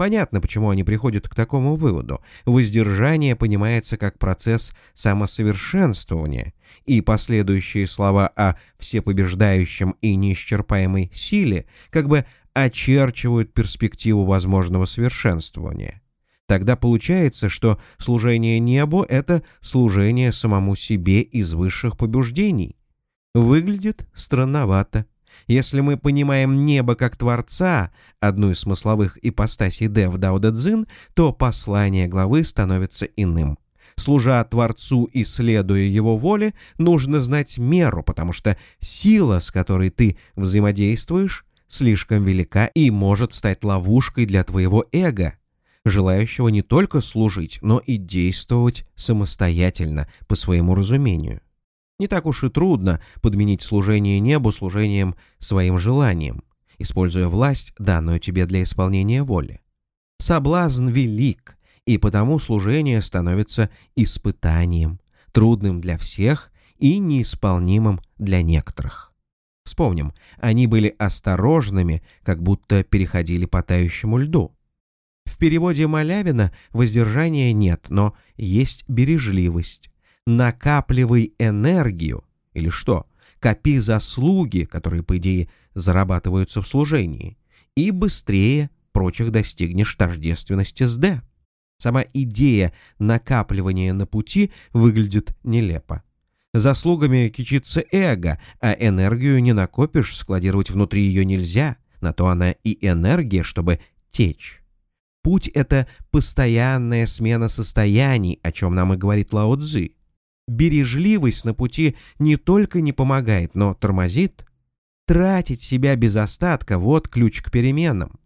Понятно, почему они приходят к такому выводу. Воздержание понимается как процесс самосовершенствования, и последующие слова о всепобеждающем и неисчерпаемой силе как бы очерчивают перспективу возможного совершенствования. Тогда получается, что служение небу — это служение самому себе из высших побуждений. Выглядит странновато. Если мы понимаем небо как Творца, одну из смысловых ипостасей Дэ в Дао Дэ Цзин, то послание главы становится иным. Служа Творцу и следуя Его воле, нужно знать меру, потому что сила, с которой ты взаимодействуешь, слишком велика и может стать ловушкой для твоего эго, желающего не только служить, но и действовать самостоятельно, по своему разумению. Не так уж и трудно подменить служение небу служением своим желанием, используя власть, данную тебе для исполнения воли. Соблазн велик, и потому служение становится испытанием, трудным для всех и неисполнимым для некоторых. Вспомним, они были осторожными, как будто переходили по тающему льду. В переводе Малявина воздержания нет, но есть бережливость, накапливай энергию, или что, копи заслуги, которые, по идее, зарабатываются в служении, и быстрее прочих достигнешь тождественности с Д. Сама идея накапливания на пути выглядит нелепо. Заслугами кичится эго, а энергию не накопишь, складировать внутри ее нельзя, на то она и энергия, чтобы течь. Путь — это постоянная смена состояний, о чем нам и говорит Лао Цзи бережливость на пути не только не помогает, но тормозит. Тратить себя без остатка – вот ключ к переменам.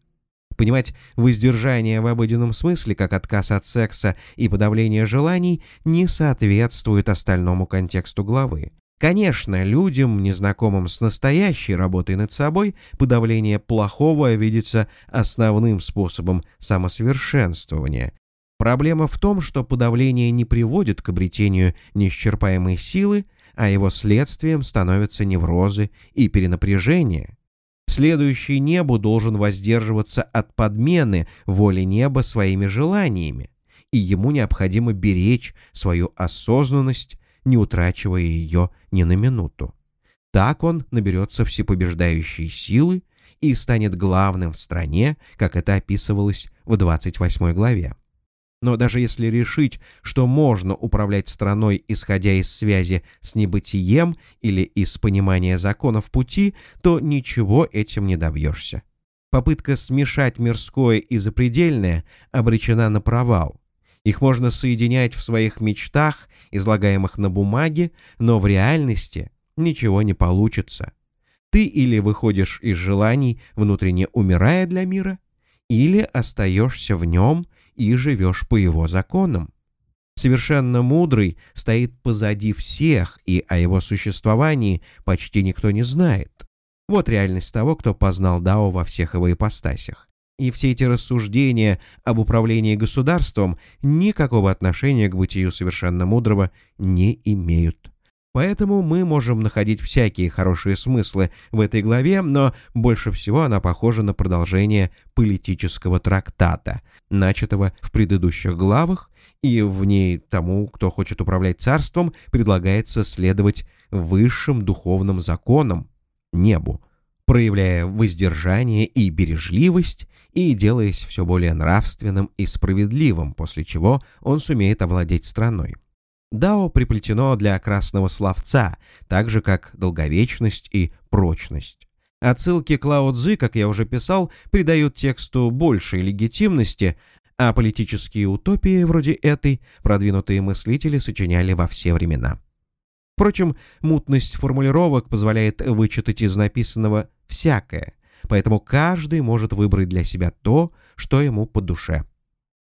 Понимать воздержание в обыденном смысле, как отказ от секса и подавление желаний, не соответствует остальному контексту главы. Конечно, людям, незнакомым с настоящей работой над собой, подавление плохого видится основным способом самосовершенствования, Проблема в том, что подавление не приводит к обретению неисчерпаемой силы, а его следствием становятся неврозы и перенапряжение. Следующий небу должен воздерживаться от подмены воли неба своими желаниями, и ему необходимо беречь свою осознанность, не утрачивая ее ни на минуту. Так он наберется всепобеждающей силы и станет главным в стране, как это описывалось в 28 главе. Но даже если решить, что можно управлять страной, исходя из связи с небытием или из понимания законов пути, то ничего этим не добьешься. Попытка смешать мирское и запредельное обречена на провал. Их можно соединять в своих мечтах, излагаемых на бумаге, но в реальности ничего не получится. Ты или выходишь из желаний, внутренне умирая для мира, или остаешься в нем и живешь по его законам. Совершенно мудрый стоит позади всех, и о его существовании почти никто не знает. Вот реальность того, кто познал Дао во всех его ипостасях. И все эти рассуждения об управлении государством никакого отношения к бытию совершенно мудрого не имеют. Поэтому мы можем находить всякие хорошие смыслы в этой главе, но больше всего она похожа на продолжение политического трактата, начатого в предыдущих главах, и в ней тому, кто хочет управлять царством, предлагается следовать высшим духовным законам, небу, проявляя воздержание и бережливость и делаясь все более нравственным и справедливым, после чего он сумеет овладеть страной. Дао приплетено для красного словца, так же как долговечность и прочность. Отсылки к Лао Цзы, как я уже писал, придают тексту большей легитимности, а политические утопии вроде этой продвинутые мыслители сочиняли во все времена. Впрочем, мутность формулировок позволяет вычитать из написанного всякое, поэтому каждый может выбрать для себя то, что ему по душе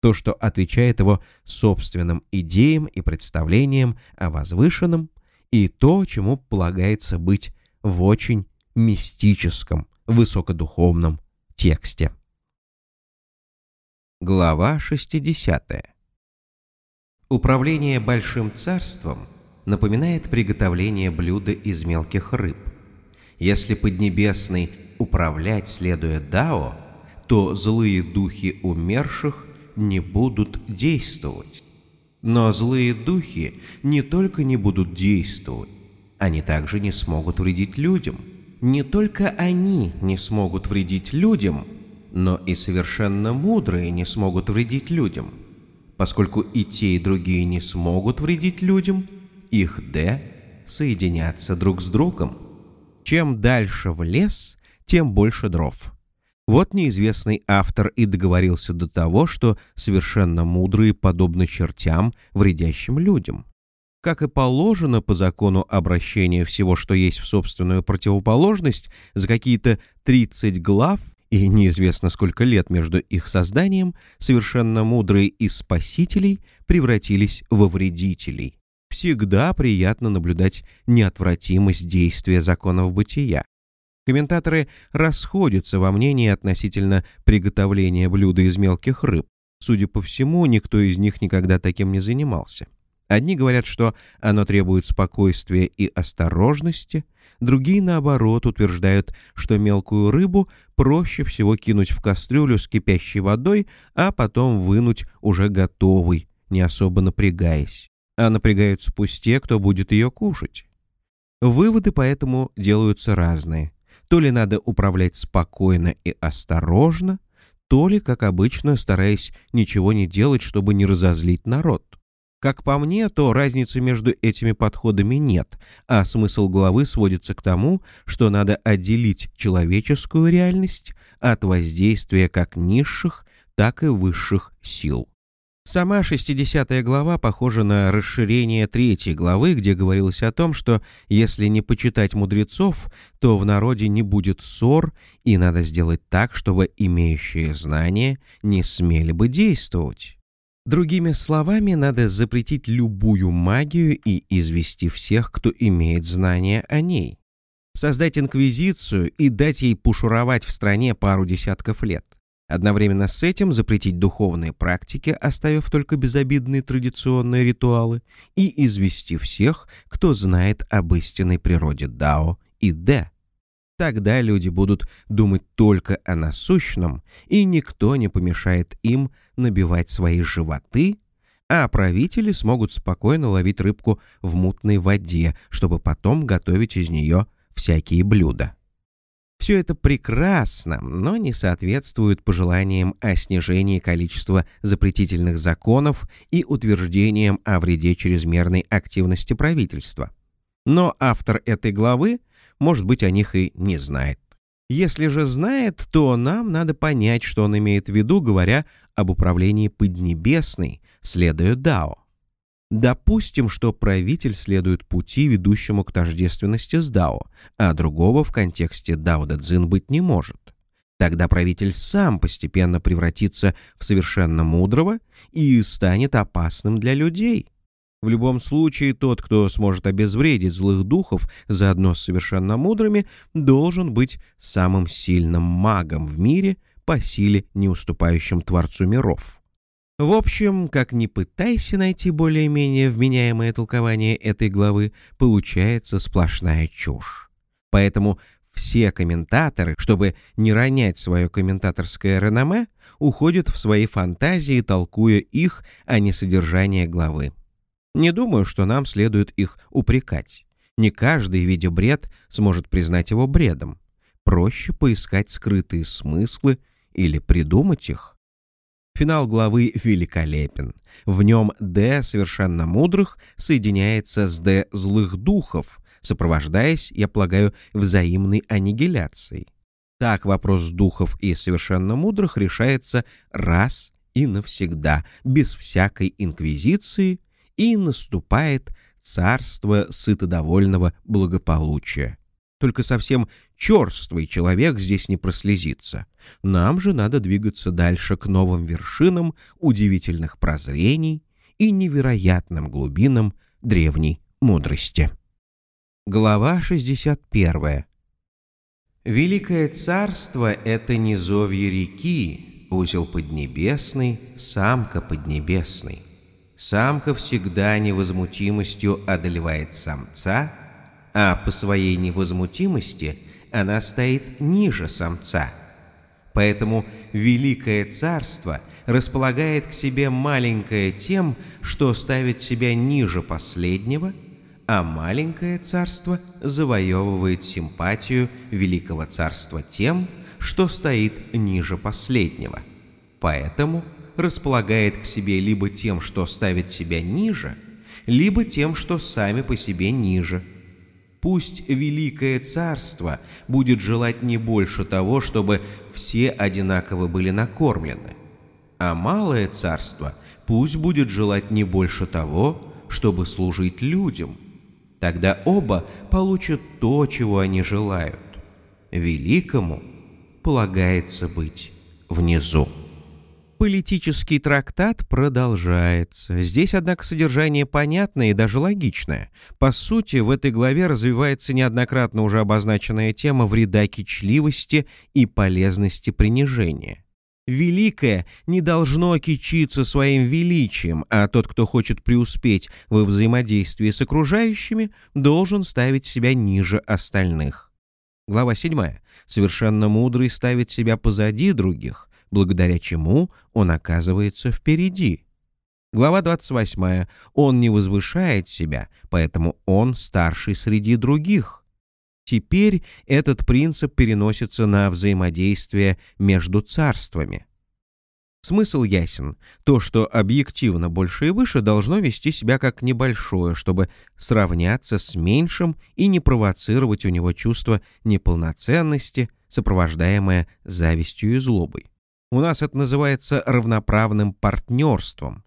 то, что отвечает его собственным идеям и представлениям о возвышенном, и то, чему полагается быть в очень мистическом, высокодуховном тексте. Глава 60. Управление большим царством напоминает приготовление блюда из мелких рыб. Если Поднебесный управлять следуя Дао, то злые духи умерших не будут действовать. Но злые духи не только не будут действовать, они также не смогут вредить людям. Не только они не смогут вредить людям, но и совершенно мудрые не смогут вредить людям. Поскольку и те, и другие не смогут вредить людям, их «д» соединятся друг с другом. Чем дальше в лес, тем больше дров. Вот неизвестный автор и договорился до того, что совершенно мудрые подобны чертям, вредящим людям. Как и положено по закону обращения всего, что есть в собственную противоположность, за какие-то 30 глав и неизвестно сколько лет между их созданием, совершенно мудрые из спасителей превратились во вредителей. Всегда приятно наблюдать неотвратимость действия законов бытия. Комментаторы расходятся во мнении относительно приготовления блюда из мелких рыб. Судя по всему, никто из них никогда таким не занимался. Одни говорят, что оно требует спокойствия и осторожности, другие, наоборот, утверждают, что мелкую рыбу проще всего кинуть в кастрюлю с кипящей водой, а потом вынуть уже готовый, не особо напрягаясь. А напрягаются пусть те, кто будет ее кушать. Выводы поэтому делаются разные то ли надо управлять спокойно и осторожно, то ли, как обычно, стараясь ничего не делать, чтобы не разозлить народ. Как по мне, то разницы между этими подходами нет, а смысл главы сводится к тому, что надо отделить человеческую реальность от воздействия как низших, так и высших сил. Сама 60 глава похожа на расширение третьей главы, где говорилось о том, что если не почитать мудрецов, то в народе не будет ссор, и надо сделать так, чтобы имеющие знания не смели бы действовать. Другими словами, надо запретить любую магию и извести всех, кто имеет знания о ней. Создать инквизицию и дать ей пушуровать в стране пару десятков лет. Одновременно с этим запретить духовные практики, оставив только безобидные традиционные ритуалы, и извести всех, кто знает об истинной природе Дао и Дэ. Тогда люди будут думать только о насущном, и никто не помешает им набивать свои животы, а правители смогут спокойно ловить рыбку в мутной воде, чтобы потом готовить из нее всякие блюда. Все это прекрасно, но не соответствует пожеланиям о снижении количества запретительных законов и утверждениям о вреде чрезмерной активности правительства. Но автор этой главы, может быть, о них и не знает. Если же знает, то нам надо понять, что он имеет в виду, говоря об управлении Поднебесной, следуя Дао. Допустим, что правитель следует пути, ведущему к тождественности с Дао, а другого в контексте Дао Дэ Цзин быть не может. Тогда правитель сам постепенно превратится в совершенно мудрого и станет опасным для людей. В любом случае, тот, кто сможет обезвредить злых духов заодно с совершенно мудрыми, должен быть самым сильным магом в мире по силе, не уступающим Творцу миров. В общем, как ни пытайся найти более-менее вменяемое толкование этой главы, получается сплошная чушь. Поэтому все комментаторы, чтобы не ронять свое комментаторское реноме, уходят в свои фантазии, толкуя их, а не содержание главы. Не думаю, что нам следует их упрекать. Не каждый, видя бред, сможет признать его бредом. Проще поискать скрытые смыслы или придумать их. Финал главы великолепен. В нем «Д» совершенно мудрых соединяется с «Д» злых духов, сопровождаясь, я полагаю, взаимной аннигиляцией. Так вопрос духов и совершенно мудрых решается раз и навсегда, без всякой инквизиции, и наступает царство сытодовольного благополучия. Только совсем черствый человек здесь не прослезится. Нам же надо двигаться дальше к новым вершинам удивительных прозрений и невероятным глубинам древней мудрости. Глава 61. Великое царство — это низовье реки, узел поднебесный, самка поднебесный. Самка всегда невозмутимостью одолевает самца — а по своей невозмутимости она стоит ниже самца. Поэтому Великое Царство располагает к себе маленькое тем, что ставит себя ниже последнего, а маленькое царство завоевывает симпатию Великого Царства тем, что стоит ниже последнего. Поэтому располагает к себе либо тем, что ставит себя ниже, либо тем, что сами по себе ниже – Пусть Великое Царство будет желать не больше того, чтобы все одинаково были накормлены, а Малое Царство пусть будет желать не больше того, чтобы служить людям. Тогда оба получат то, чего они желают. Великому полагается быть внизу. Политический трактат продолжается. Здесь, однако, содержание понятное и даже логичное. По сути, в этой главе развивается неоднократно уже обозначенная тема вреда кичливости и полезности принижения. Великое не должно кичиться своим величием, а тот, кто хочет преуспеть во взаимодействии с окружающими, должен ставить себя ниже остальных. Глава 7. Совершенно мудрый ставит себя позади других, благодаря чему он оказывается впереди. Глава 28. Он не возвышает себя, поэтому он старший среди других. Теперь этот принцип переносится на взаимодействие между царствами. Смысл ясен. То, что объективно больше и выше, должно вести себя как небольшое, чтобы сравняться с меньшим и не провоцировать у него чувство неполноценности, сопровождаемое завистью и злобой. У нас это называется равноправным партнерством.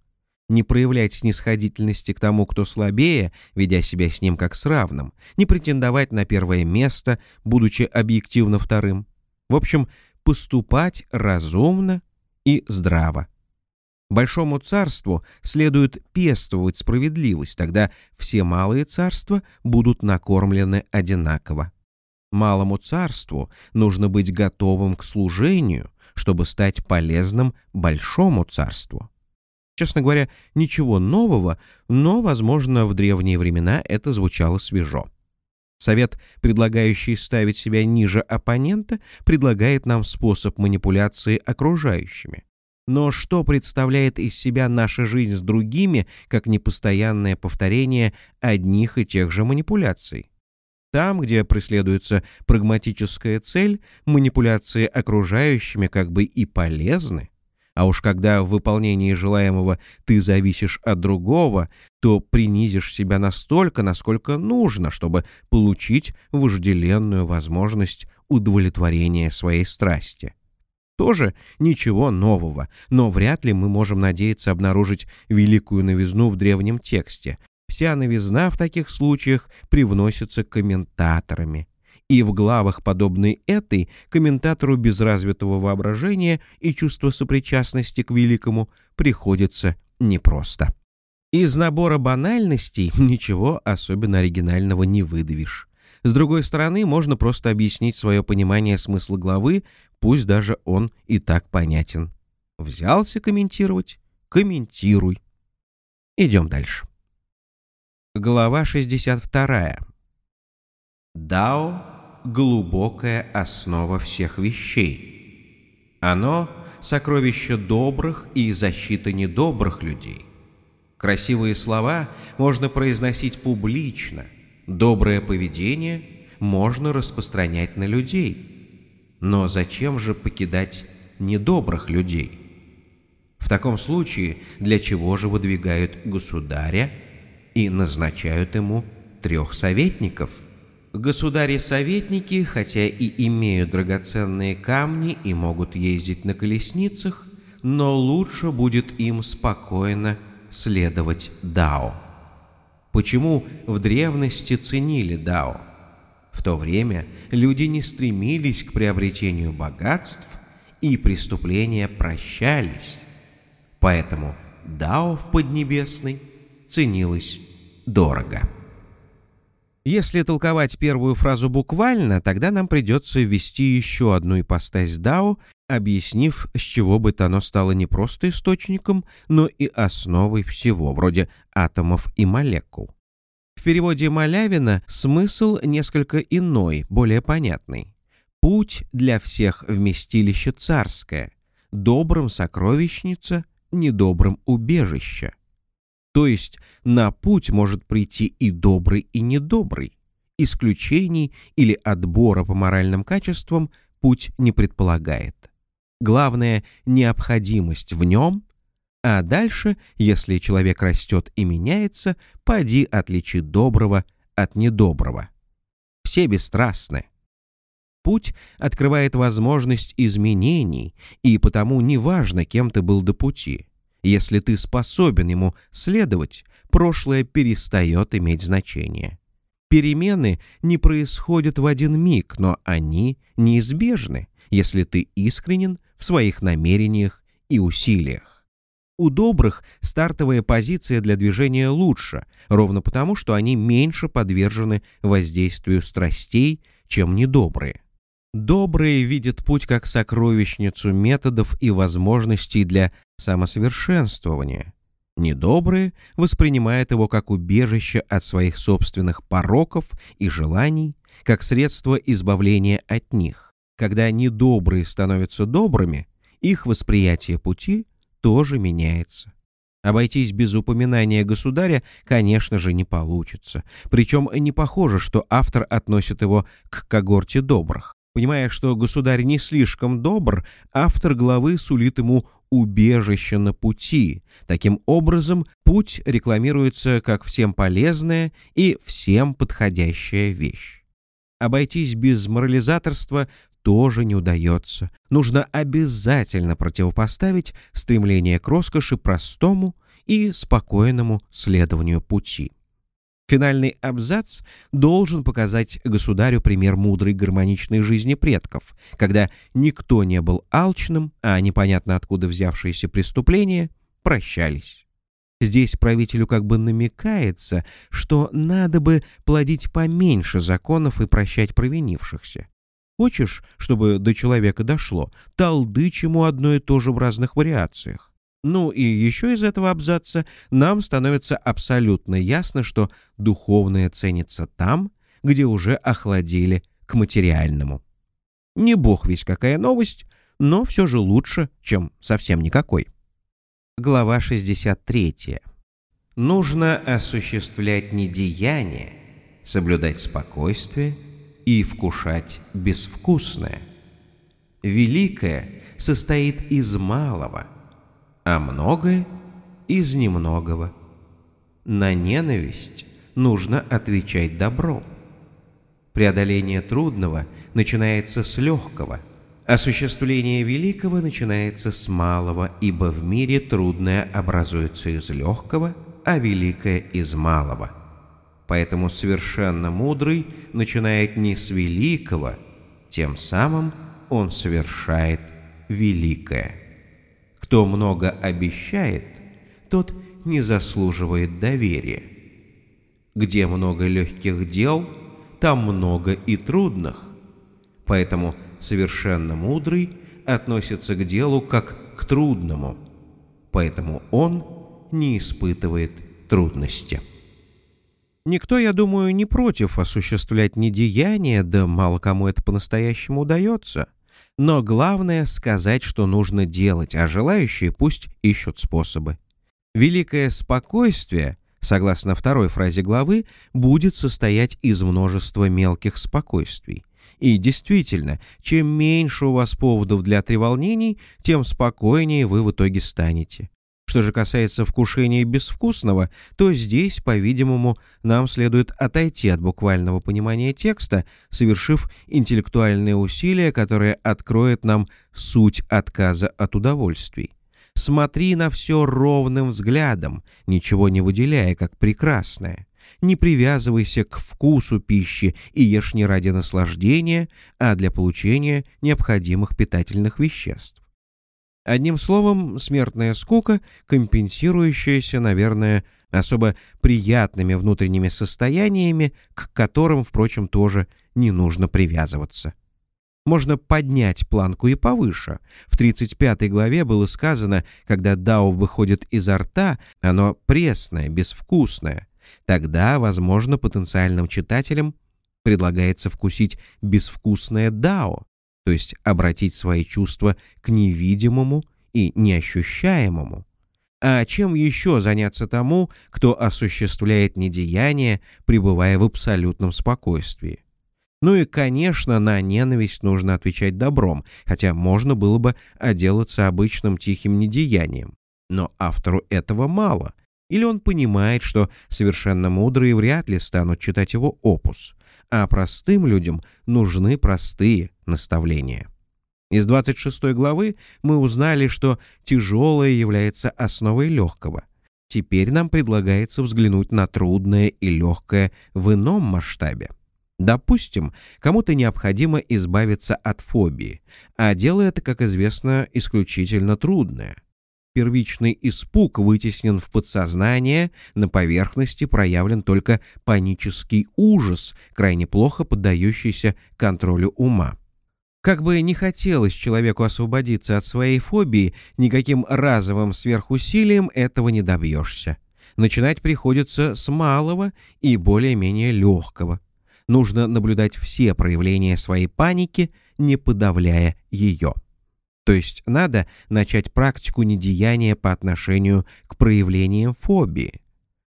Не проявлять снисходительности к тому, кто слабее, ведя себя с ним как с равным, не претендовать на первое место, будучи объективно вторым. В общем, поступать разумно и здраво. Большому царству следует пестовать справедливость, тогда все малые царства будут накормлены одинаково. Малому царству нужно быть готовым к служению, чтобы стать полезным большому царству. Честно говоря, ничего нового, но, возможно, в древние времена это звучало свежо. Совет, предлагающий ставить себя ниже оппонента, предлагает нам способ манипуляции окружающими. Но что представляет из себя наша жизнь с другими, как непостоянное повторение одних и тех же манипуляций? Там, где преследуется прагматическая цель, манипуляции окружающими как бы и полезны. А уж когда в выполнении желаемого ты зависишь от другого, то принизишь себя настолько, насколько нужно, чтобы получить вожделенную возможность удовлетворения своей страсти. Тоже ничего нового, но вряд ли мы можем надеяться обнаружить великую новизну в древнем тексте. Вся новизна в таких случаях привносится комментаторами. И в главах, подобной этой, комментатору без развитого воображения и чувства сопричастности к великому приходится непросто. Из набора банальностей ничего особенно оригинального не выдавишь. С другой стороны, можно просто объяснить свое понимание смысла главы, пусть даже он и так понятен. Взялся комментировать? Комментируй. Идем дальше. Глава 62. Дао — глубокая основа всех вещей. Оно — сокровище добрых и защита недобрых людей. Красивые слова можно произносить публично, доброе поведение можно распространять на людей. Но зачем же покидать недобрых людей? В таком случае для чего же выдвигают государя и назначают ему трех советников? Государи-советники, хотя и имеют драгоценные камни и могут ездить на колесницах, но лучше будет им спокойно следовать Дао. Почему в древности ценили Дао? В то время люди не стремились к приобретению богатств, и преступления прощались. Поэтому Дао в Поднебесной ценилось дорого. Если толковать первую фразу буквально, тогда нам придется ввести еще одну ипостась Дао, объяснив, с чего бы то оно стало не просто источником, но и основой всего, вроде атомов и молекул. В переводе Малявина смысл несколько иной, более понятный. Путь для всех вместилище царское, добрым сокровищница, недобрым убежище. То есть на путь может прийти и добрый, и недобрый. Исключений или отбора по моральным качествам путь не предполагает. Главное — необходимость в нем, а дальше, если человек растет и меняется, поди отличи доброго от недоброго. Все бесстрастны. Путь открывает возможность изменений, и потому неважно, кем ты был до пути — если ты способен ему следовать, прошлое перестает иметь значение. Перемены не происходят в один миг, но они неизбежны, если ты искренен в своих намерениях и усилиях. У добрых стартовая позиция для движения лучше, ровно потому, что они меньше подвержены воздействию страстей, чем недобрые. Добрые видят путь как сокровищницу методов и возможностей для самосовершенствования. Недобрые воспринимают его как убежище от своих собственных пороков и желаний, как средство избавления от них. Когда недобрые становятся добрыми, их восприятие пути тоже меняется. Обойтись без упоминания государя, конечно же, не получится. Причем не похоже, что автор относит его к когорте добрых. Понимая, что государь не слишком добр, автор главы сулит ему убежище на пути. Таким образом, путь рекламируется как всем полезная и всем подходящая вещь. Обойтись без морализаторства тоже не удается. Нужно обязательно противопоставить стремление к роскоши простому и спокойному следованию пути. Финальный абзац должен показать государю пример мудрой гармоничной жизни предков, когда никто не был алчным, а непонятно откуда взявшиеся преступления прощались. Здесь правителю как бы намекается, что надо бы плодить поменьше законов и прощать провинившихся. Хочешь, чтобы до человека дошло, толдычь ему одно и то же в разных вариациях. Ну и еще из этого абзаца нам становится абсолютно ясно, что духовное ценится там, где уже охладели к материальному. Не бог весь какая новость, но все же лучше, чем совсем никакой. Глава 63. Нужно осуществлять недеяние, соблюдать спокойствие и вкушать безвкусное. Великое состоит из малого – а многое из немногого. На ненависть нужно отвечать добром. Преодоление трудного начинается с легкого, Осуществление великого начинается с малого, ибо в мире трудное образуется из легкого, а великое из малого. Поэтому совершенно мудрый начинает не с великого, тем самым он совершает великое. Кто много обещает, тот не заслуживает доверия. Где много легких дел, там много и трудных. Поэтому совершенно мудрый относится к делу как к трудному, поэтому он не испытывает трудности. Никто, я думаю, не против осуществлять недеяние, да мало кому это по-настоящему удается. Но главное — сказать, что нужно делать, а желающие пусть ищут способы. Великое спокойствие, согласно второй фразе главы, будет состоять из множества мелких спокойствий. И действительно, чем меньше у вас поводов для треволнений, тем спокойнее вы в итоге станете. Что же касается вкушения безвкусного, то здесь, по-видимому, нам следует отойти от буквального понимания текста, совершив интеллектуальные усилия, которые откроют нам суть отказа от удовольствий. Смотри на все ровным взглядом, ничего не выделяя как прекрасное. Не привязывайся к вкусу пищи и ешь не ради наслаждения, а для получения необходимых питательных веществ. Одним словом, смертная скука, компенсирующаяся, наверное, особо приятными внутренними состояниями, к которым, впрочем, тоже не нужно привязываться. Можно поднять планку и повыше. В 35 главе было сказано, когда дао выходит изо рта, оно пресное, безвкусное. Тогда, возможно, потенциальным читателям предлагается вкусить безвкусное дао, то есть обратить свои чувства к невидимому и неощущаемому. А чем еще заняться тому, кто осуществляет недеяние, пребывая в абсолютном спокойствии? Ну и, конечно, на ненависть нужно отвечать добром, хотя можно было бы отделаться обычным тихим недеянием. Но автору этого мало. Или он понимает, что совершенно мудрые вряд ли станут читать его опус, а простым людям нужны простые наставления. Из 26 главы мы узнали, что тяжелое является основой легкого. Теперь нам предлагается взглянуть на трудное и легкое в ином масштабе. Допустим, кому-то необходимо избавиться от фобии, а дело это, как известно, исключительно трудное. Первичный испуг вытеснен в подсознание, на поверхности проявлен только панический ужас, крайне плохо поддающийся контролю ума. Как бы не хотелось человеку освободиться от своей фобии, никаким разовым сверхусилием этого не добьешься. Начинать приходится с малого и более-менее легкого. Нужно наблюдать все проявления своей паники, не подавляя ее. То есть надо начать практику недеяния по отношению к проявлениям фобии.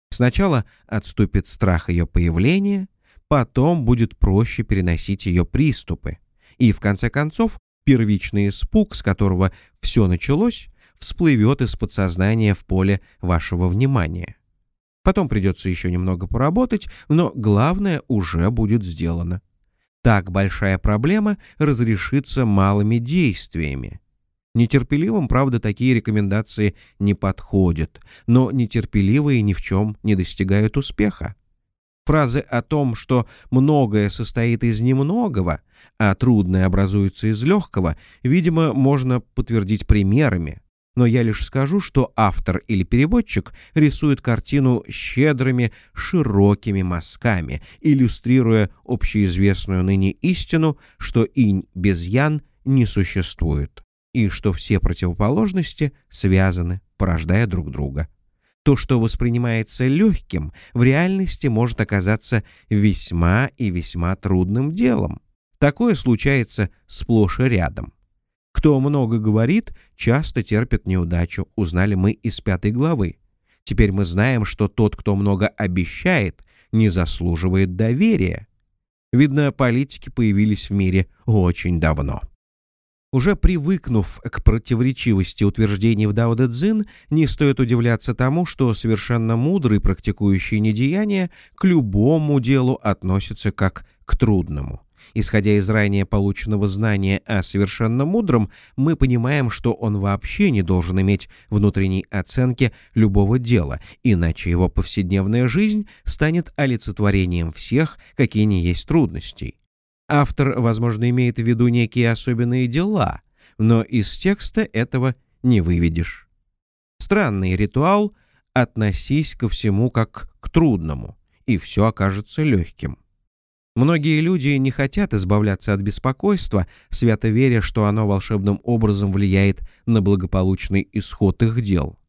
Сначала отступит страх ее появления, потом будет проще переносить ее приступы. И в конце концов первичный испуг, с которого все началось, всплывет из подсознания в поле вашего внимания. Потом придется еще немного поработать, но главное уже будет сделано. Так большая проблема разрешится малыми действиями. Нетерпеливым, правда, такие рекомендации не подходят, но нетерпеливые ни в чем не достигают успеха. Фразы о том, что многое состоит из немногого, а трудное образуется из легкого, видимо, можно подтвердить примерами. Но я лишь скажу, что автор или переводчик рисует картину щедрыми, широкими мазками, иллюстрируя общеизвестную ныне истину, что инь без ян не существует и что все противоположности связаны, порождая друг друга. То, что воспринимается легким, в реальности может оказаться весьма и весьма трудным делом. Такое случается сплошь и рядом. Кто много говорит, часто терпит неудачу, узнали мы из пятой главы. Теперь мы знаем, что тот, кто много обещает, не заслуживает доверия. Видно, политики появились в мире очень давно. Уже привыкнув к противоречивости утверждений в Дао Дэ Цзин, не стоит удивляться тому, что совершенно мудрый, практикующий недеяние, к любому делу относится как к трудному. Исходя из ранее полученного знания о совершенно мудром, мы понимаем, что он вообще не должен иметь внутренней оценки любого дела, иначе его повседневная жизнь станет олицетворением всех, какие не есть трудностей. Автор, возможно, имеет в виду некие особенные дела, но из текста этого не выведешь. Странный ритуал «относись ко всему как к трудному», и все окажется легким. Многие люди не хотят избавляться от беспокойства, свято веря, что оно волшебным образом влияет на благополучный исход их дел.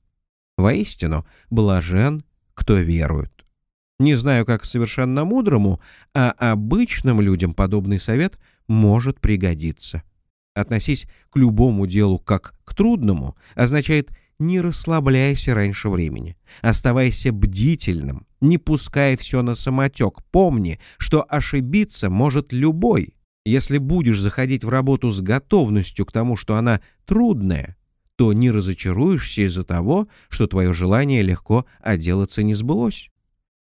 Воистину, блажен, кто верует. Не знаю, как совершенно мудрому, а обычным людям подобный совет может пригодиться. Относись к любому делу как к трудному означает не расслабляйся раньше времени. Оставайся бдительным, не пускай все на самотек. Помни, что ошибиться может любой. Если будешь заходить в работу с готовностью к тому, что она трудная, то не разочаруешься из-за того, что твое желание легко отделаться не сбылось.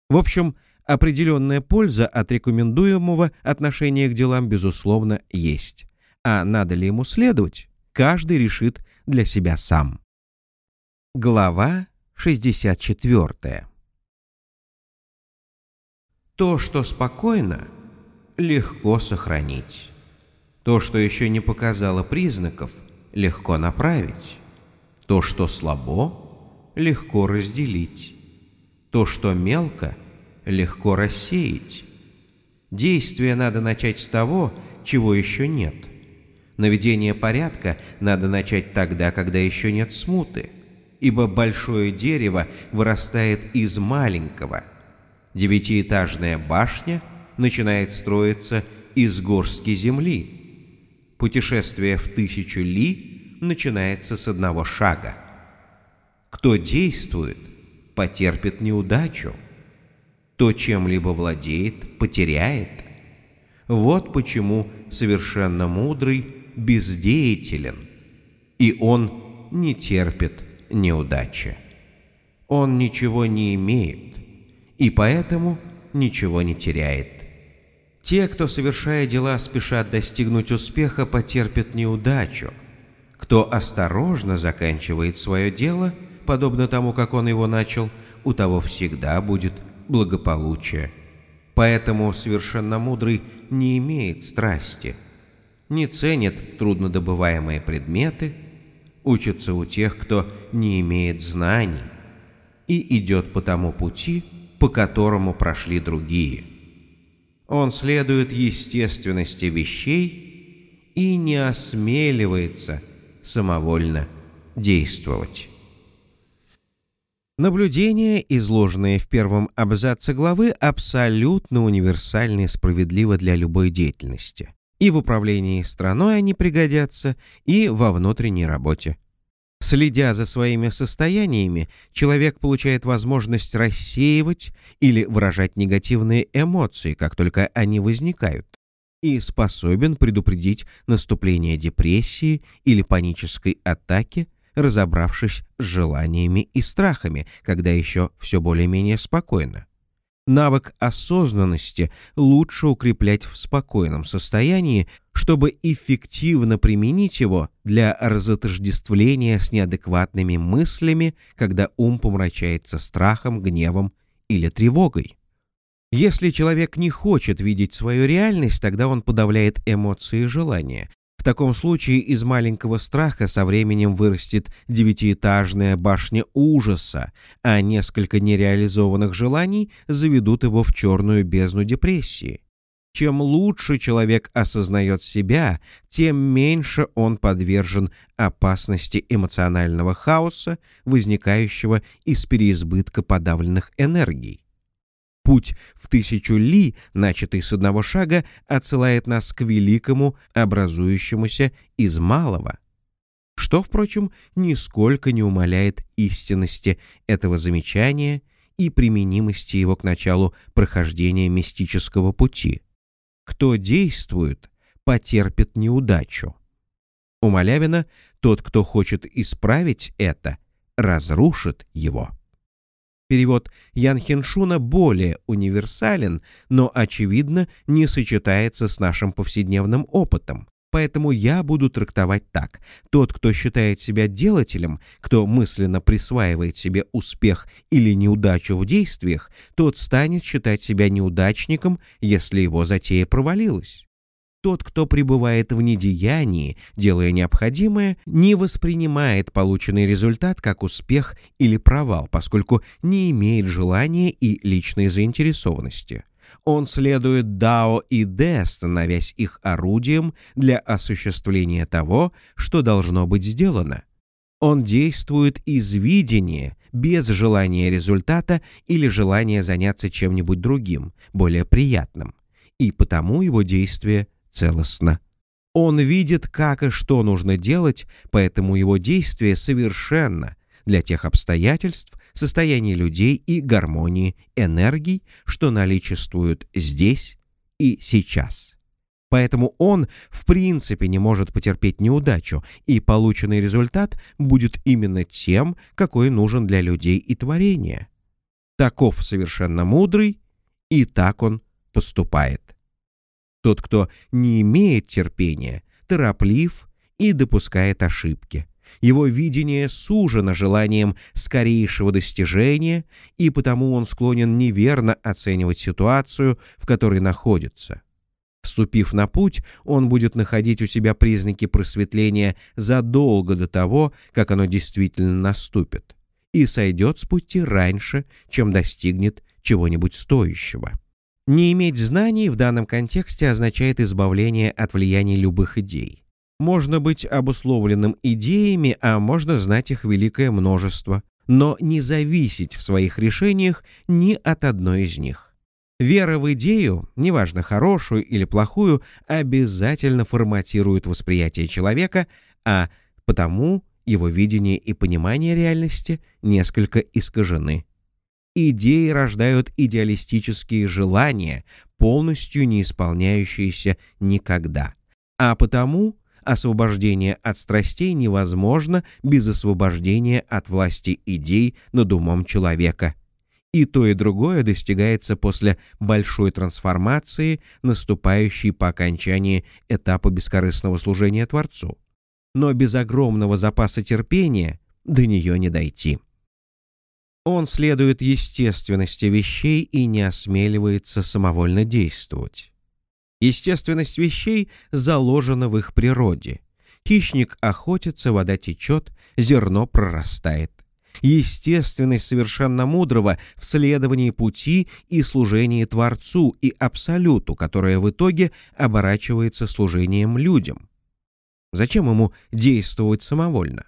В общем, определенная польза от рекомендуемого отношения к делам, безусловно, есть. А надо ли ему следовать, каждый решит для себя сам. Глава 64 То, что спокойно, легко сохранить. То, что еще не показало признаков, легко направить. То, что слабо, легко разделить. То, что мелко, легко рассеять. Действие надо начать с того, чего еще нет. Наведение порядка надо начать тогда, когда еще нет смуты ибо большое дерево вырастает из маленького. Девятиэтажная башня начинает строиться из горстки земли. Путешествие в тысячу ли начинается с одного шага. Кто действует, потерпит неудачу. Кто чем-либо владеет, потеряет. Вот почему совершенно мудрый бездеятелен, и он не терпит неудачи. Он ничего не имеет и поэтому ничего не теряет. Те, кто, совершая дела, спешат достигнуть успеха, потерпят неудачу. Кто осторожно заканчивает свое дело, подобно тому, как он его начал, у того всегда будет благополучие. Поэтому совершенно мудрый не имеет страсти, не ценит труднодобываемые предметы – учится у тех, кто не имеет знаний и идет по тому пути, по которому прошли другие. Он следует естественности вещей и не осмеливается самовольно действовать. Наблюдения, изложенные в первом абзаце главы, абсолютно универсальны и справедливы для любой деятельности. И в управлении страной они пригодятся, и во внутренней работе. Следя за своими состояниями, человек получает возможность рассеивать или выражать негативные эмоции, как только они возникают, и способен предупредить наступление депрессии или панической атаки, разобравшись с желаниями и страхами, когда еще все более-менее спокойно. Навык осознанности лучше укреплять в спокойном состоянии, чтобы эффективно применить его для разотождествления с неадекватными мыслями, когда ум помрачается страхом, гневом или тревогой. Если человек не хочет видеть свою реальность, тогда он подавляет эмоции и желания, в таком случае из маленького страха со временем вырастет девятиэтажная башня ужаса, а несколько нереализованных желаний заведут его в черную бездну депрессии. Чем лучше человек осознает себя, тем меньше он подвержен опасности эмоционального хаоса, возникающего из переизбытка подавленных энергий. Путь в тысячу ли, начатый с одного шага, отсылает нас к великому, образующемуся из малого. Что, впрочем, нисколько не умаляет истинности этого замечания и применимости его к началу прохождения мистического пути. Кто действует, потерпит неудачу. У Малявина тот, кто хочет исправить это, разрушит его. Перевод Ян Хиншуна более универсален, но, очевидно, не сочетается с нашим повседневным опытом. Поэтому я буду трактовать так. Тот, кто считает себя делателем, кто мысленно присваивает себе успех или неудачу в действиях, тот станет считать себя неудачником, если его затея провалилась. Тот, кто пребывает в недеянии, делая необходимое, не воспринимает полученный результат как успех или провал, поскольку не имеет желания и личной заинтересованности он следует Дао и Дэ, становясь их орудием для осуществления того, что должно быть сделано. Он действует из видения, без желания результата или желания заняться чем-нибудь другим, более приятным, и потому его действие целостно. Он видит, как и что нужно делать, поэтому его действие совершенно для тех обстоятельств, состоянии людей и гармонии энергий, что наличествуют здесь и сейчас. Поэтому он в принципе не может потерпеть неудачу, и полученный результат будет именно тем, какой нужен для людей и творения. Таков совершенно мудрый, и так он поступает. Тот, кто не имеет терпения, тороплив и допускает ошибки – его видение сужено желанием скорейшего достижения, и потому он склонен неверно оценивать ситуацию, в которой находится. Вступив на путь, он будет находить у себя признаки просветления задолго до того, как оно действительно наступит, и сойдет с пути раньше, чем достигнет чего-нибудь стоящего. Не иметь знаний в данном контексте означает избавление от влияния любых идей. Можно быть обусловленным идеями, а можно знать их великое множество, но не зависеть в своих решениях ни от одной из них. Вера в идею, неважно хорошую или плохую, обязательно форматирует восприятие человека, а потому его видение и понимание реальности несколько искажены. Идеи рождают идеалистические желания, полностью не исполняющиеся никогда. А потому освобождение от страстей невозможно без освобождения от власти идей над умом человека. И то, и другое достигается после большой трансформации, наступающей по окончании этапа бескорыстного служения Творцу. Но без огромного запаса терпения до нее не дойти. Он следует естественности вещей и не осмеливается самовольно действовать. Естественность вещей заложена в их природе. Хищник охотится, вода течет, зерно прорастает. Естественность совершенно мудрого в следовании пути и служении Творцу и Абсолюту, которое в итоге оборачивается служением людям. Зачем ему действовать самовольно?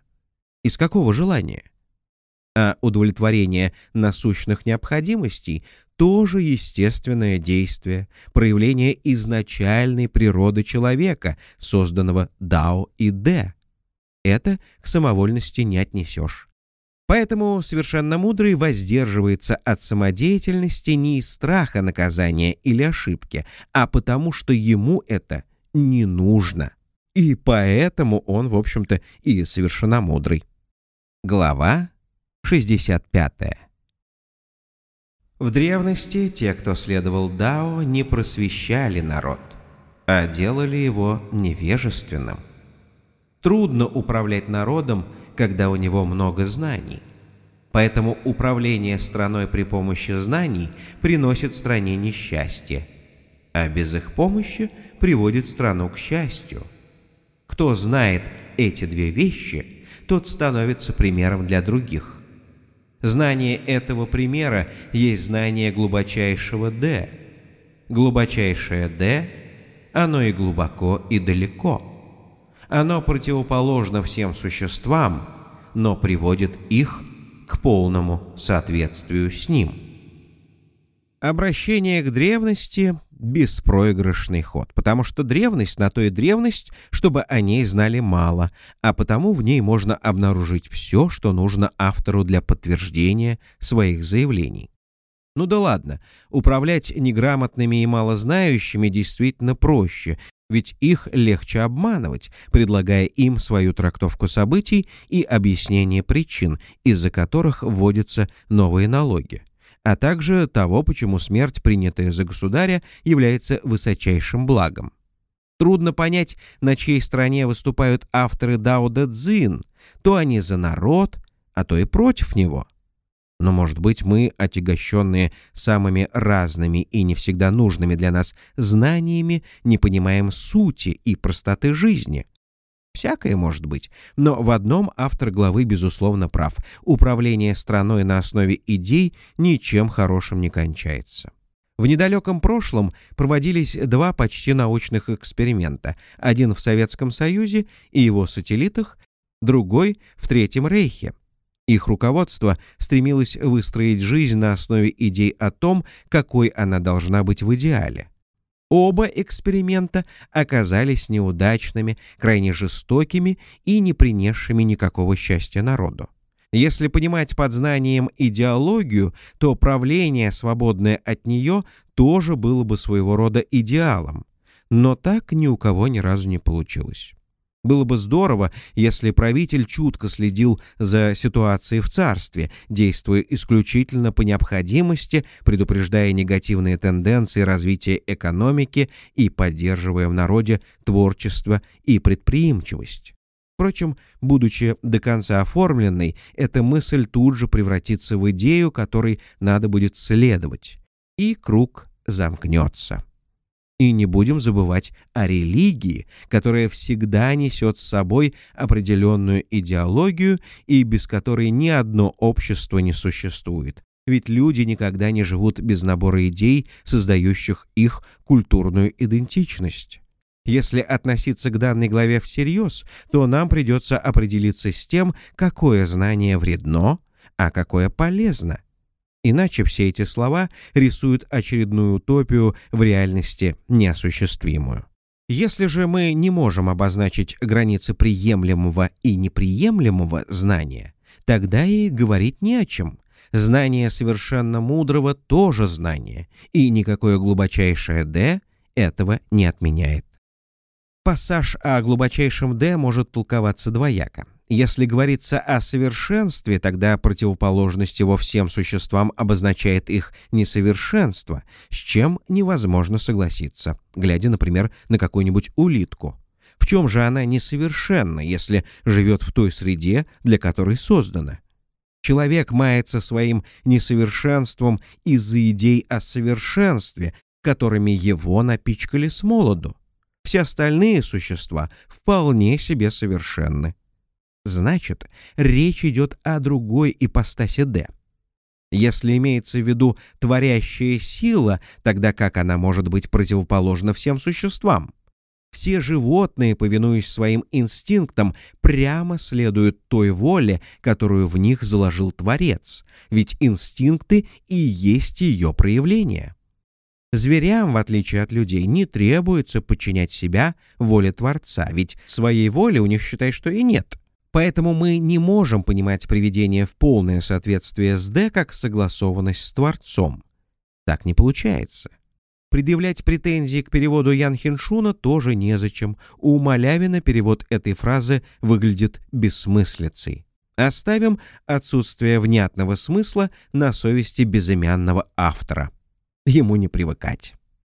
Из какого желания? А удовлетворение насущных необходимостей тоже естественное действие, проявление изначальной природы человека, созданного Дао и Дэ. Это к самовольности не отнесешь. Поэтому совершенно мудрый воздерживается от самодеятельности не из страха наказания или ошибки, а потому что ему это не нужно. И поэтому он, в общем-то, и совершенно мудрый. Глава 65. В древности те, кто следовал Дао, не просвещали народ, а делали его невежественным. Трудно управлять народом, когда у него много знаний. Поэтому управление страной при помощи знаний приносит стране несчастье, а без их помощи приводит страну к счастью. Кто знает эти две вещи, тот становится примером для других. Знание этого примера есть знание глубочайшего «Д». Глубочайшее «Д» — оно и глубоко, и далеко. Оно противоположно всем существам, но приводит их к полному соответствию с ним. Обращение к древности — беспроигрышный ход, потому что древность на то и древность, чтобы о ней знали мало, а потому в ней можно обнаружить все, что нужно автору для подтверждения своих заявлений. Ну да ладно, управлять неграмотными и малознающими действительно проще, Ведь их легче обманывать, предлагая им свою трактовку событий и объяснение причин, из-за которых вводятся новые налоги, а также того, почему смерть, принятая за государя, является высочайшим благом. Трудно понять, на чьей стороне выступают авторы Дао Дэ Цзин, то они за народ, а то и против него. Но, может быть, мы, отягощенные самыми разными и не всегда нужными для нас знаниями, не понимаем сути и простоты жизни. Всякое может быть, но в одном автор главы, безусловно, прав. Управление страной на основе идей ничем хорошим не кончается. В недалеком прошлом проводились два почти научных эксперимента, один в Советском Союзе и его сателлитах, другой в Третьем Рейхе. Их руководство стремилось выстроить жизнь на основе идей о том, какой она должна быть в идеале. Оба эксперимента оказались неудачными, крайне жестокими и не принесшими никакого счастья народу. Если понимать под знанием идеологию, то правление, свободное от нее, тоже было бы своего рода идеалом. Но так ни у кого ни разу не получилось. Было бы здорово, если правитель чутко следил за ситуацией в царстве, действуя исключительно по необходимости, предупреждая негативные тенденции развития экономики и поддерживая в народе творчество и предприимчивость. Впрочем, будучи до конца оформленной, эта мысль тут же превратится в идею, которой надо будет следовать, и круг замкнется. И не будем забывать о религии, которая всегда несет с собой определенную идеологию и без которой ни одно общество не существует. Ведь люди никогда не живут без набора идей, создающих их культурную идентичность. Если относиться к данной главе всерьез, то нам придется определиться с тем, какое знание вредно, а какое полезно. Иначе все эти слова рисуют очередную утопию в реальности неосуществимую. Если же мы не можем обозначить границы приемлемого и неприемлемого знания, тогда и говорить не о чем. Знание совершенно мудрого тоже знание, и никакое глубочайшее «д» этого не отменяет. Пассаж о глубочайшем «д» может толковаться двояко. Если говорится о совершенстве, тогда противоположность его всем существам обозначает их несовершенство, с чем невозможно согласиться, глядя, например, на какую-нибудь улитку. В чем же она несовершенна, если живет в той среде, для которой создана? Человек мается своим несовершенством из-за идей о совершенстве, которыми его напичкали с молоду. Все остальные существа вполне себе совершенны. Значит, речь идет о другой ипостаси «Д». Если имеется в виду творящая сила, тогда как она может быть противоположна всем существам? Все животные, повинуясь своим инстинктам, прямо следуют той воле, которую в них заложил Творец, ведь инстинкты и есть ее проявление. Зверям, в отличие от людей, не требуется подчинять себя воле Творца, ведь своей воли у них, считай, что и нет. Поэтому мы не можем понимать приведение в полное соответствие с «Д» как согласованность с Творцом. Так не получается. Предъявлять претензии к переводу Ян Хиншуна тоже незачем. У Малявина перевод этой фразы выглядит бессмыслицей. Оставим отсутствие внятного смысла на совести безымянного автора ему не привыкать.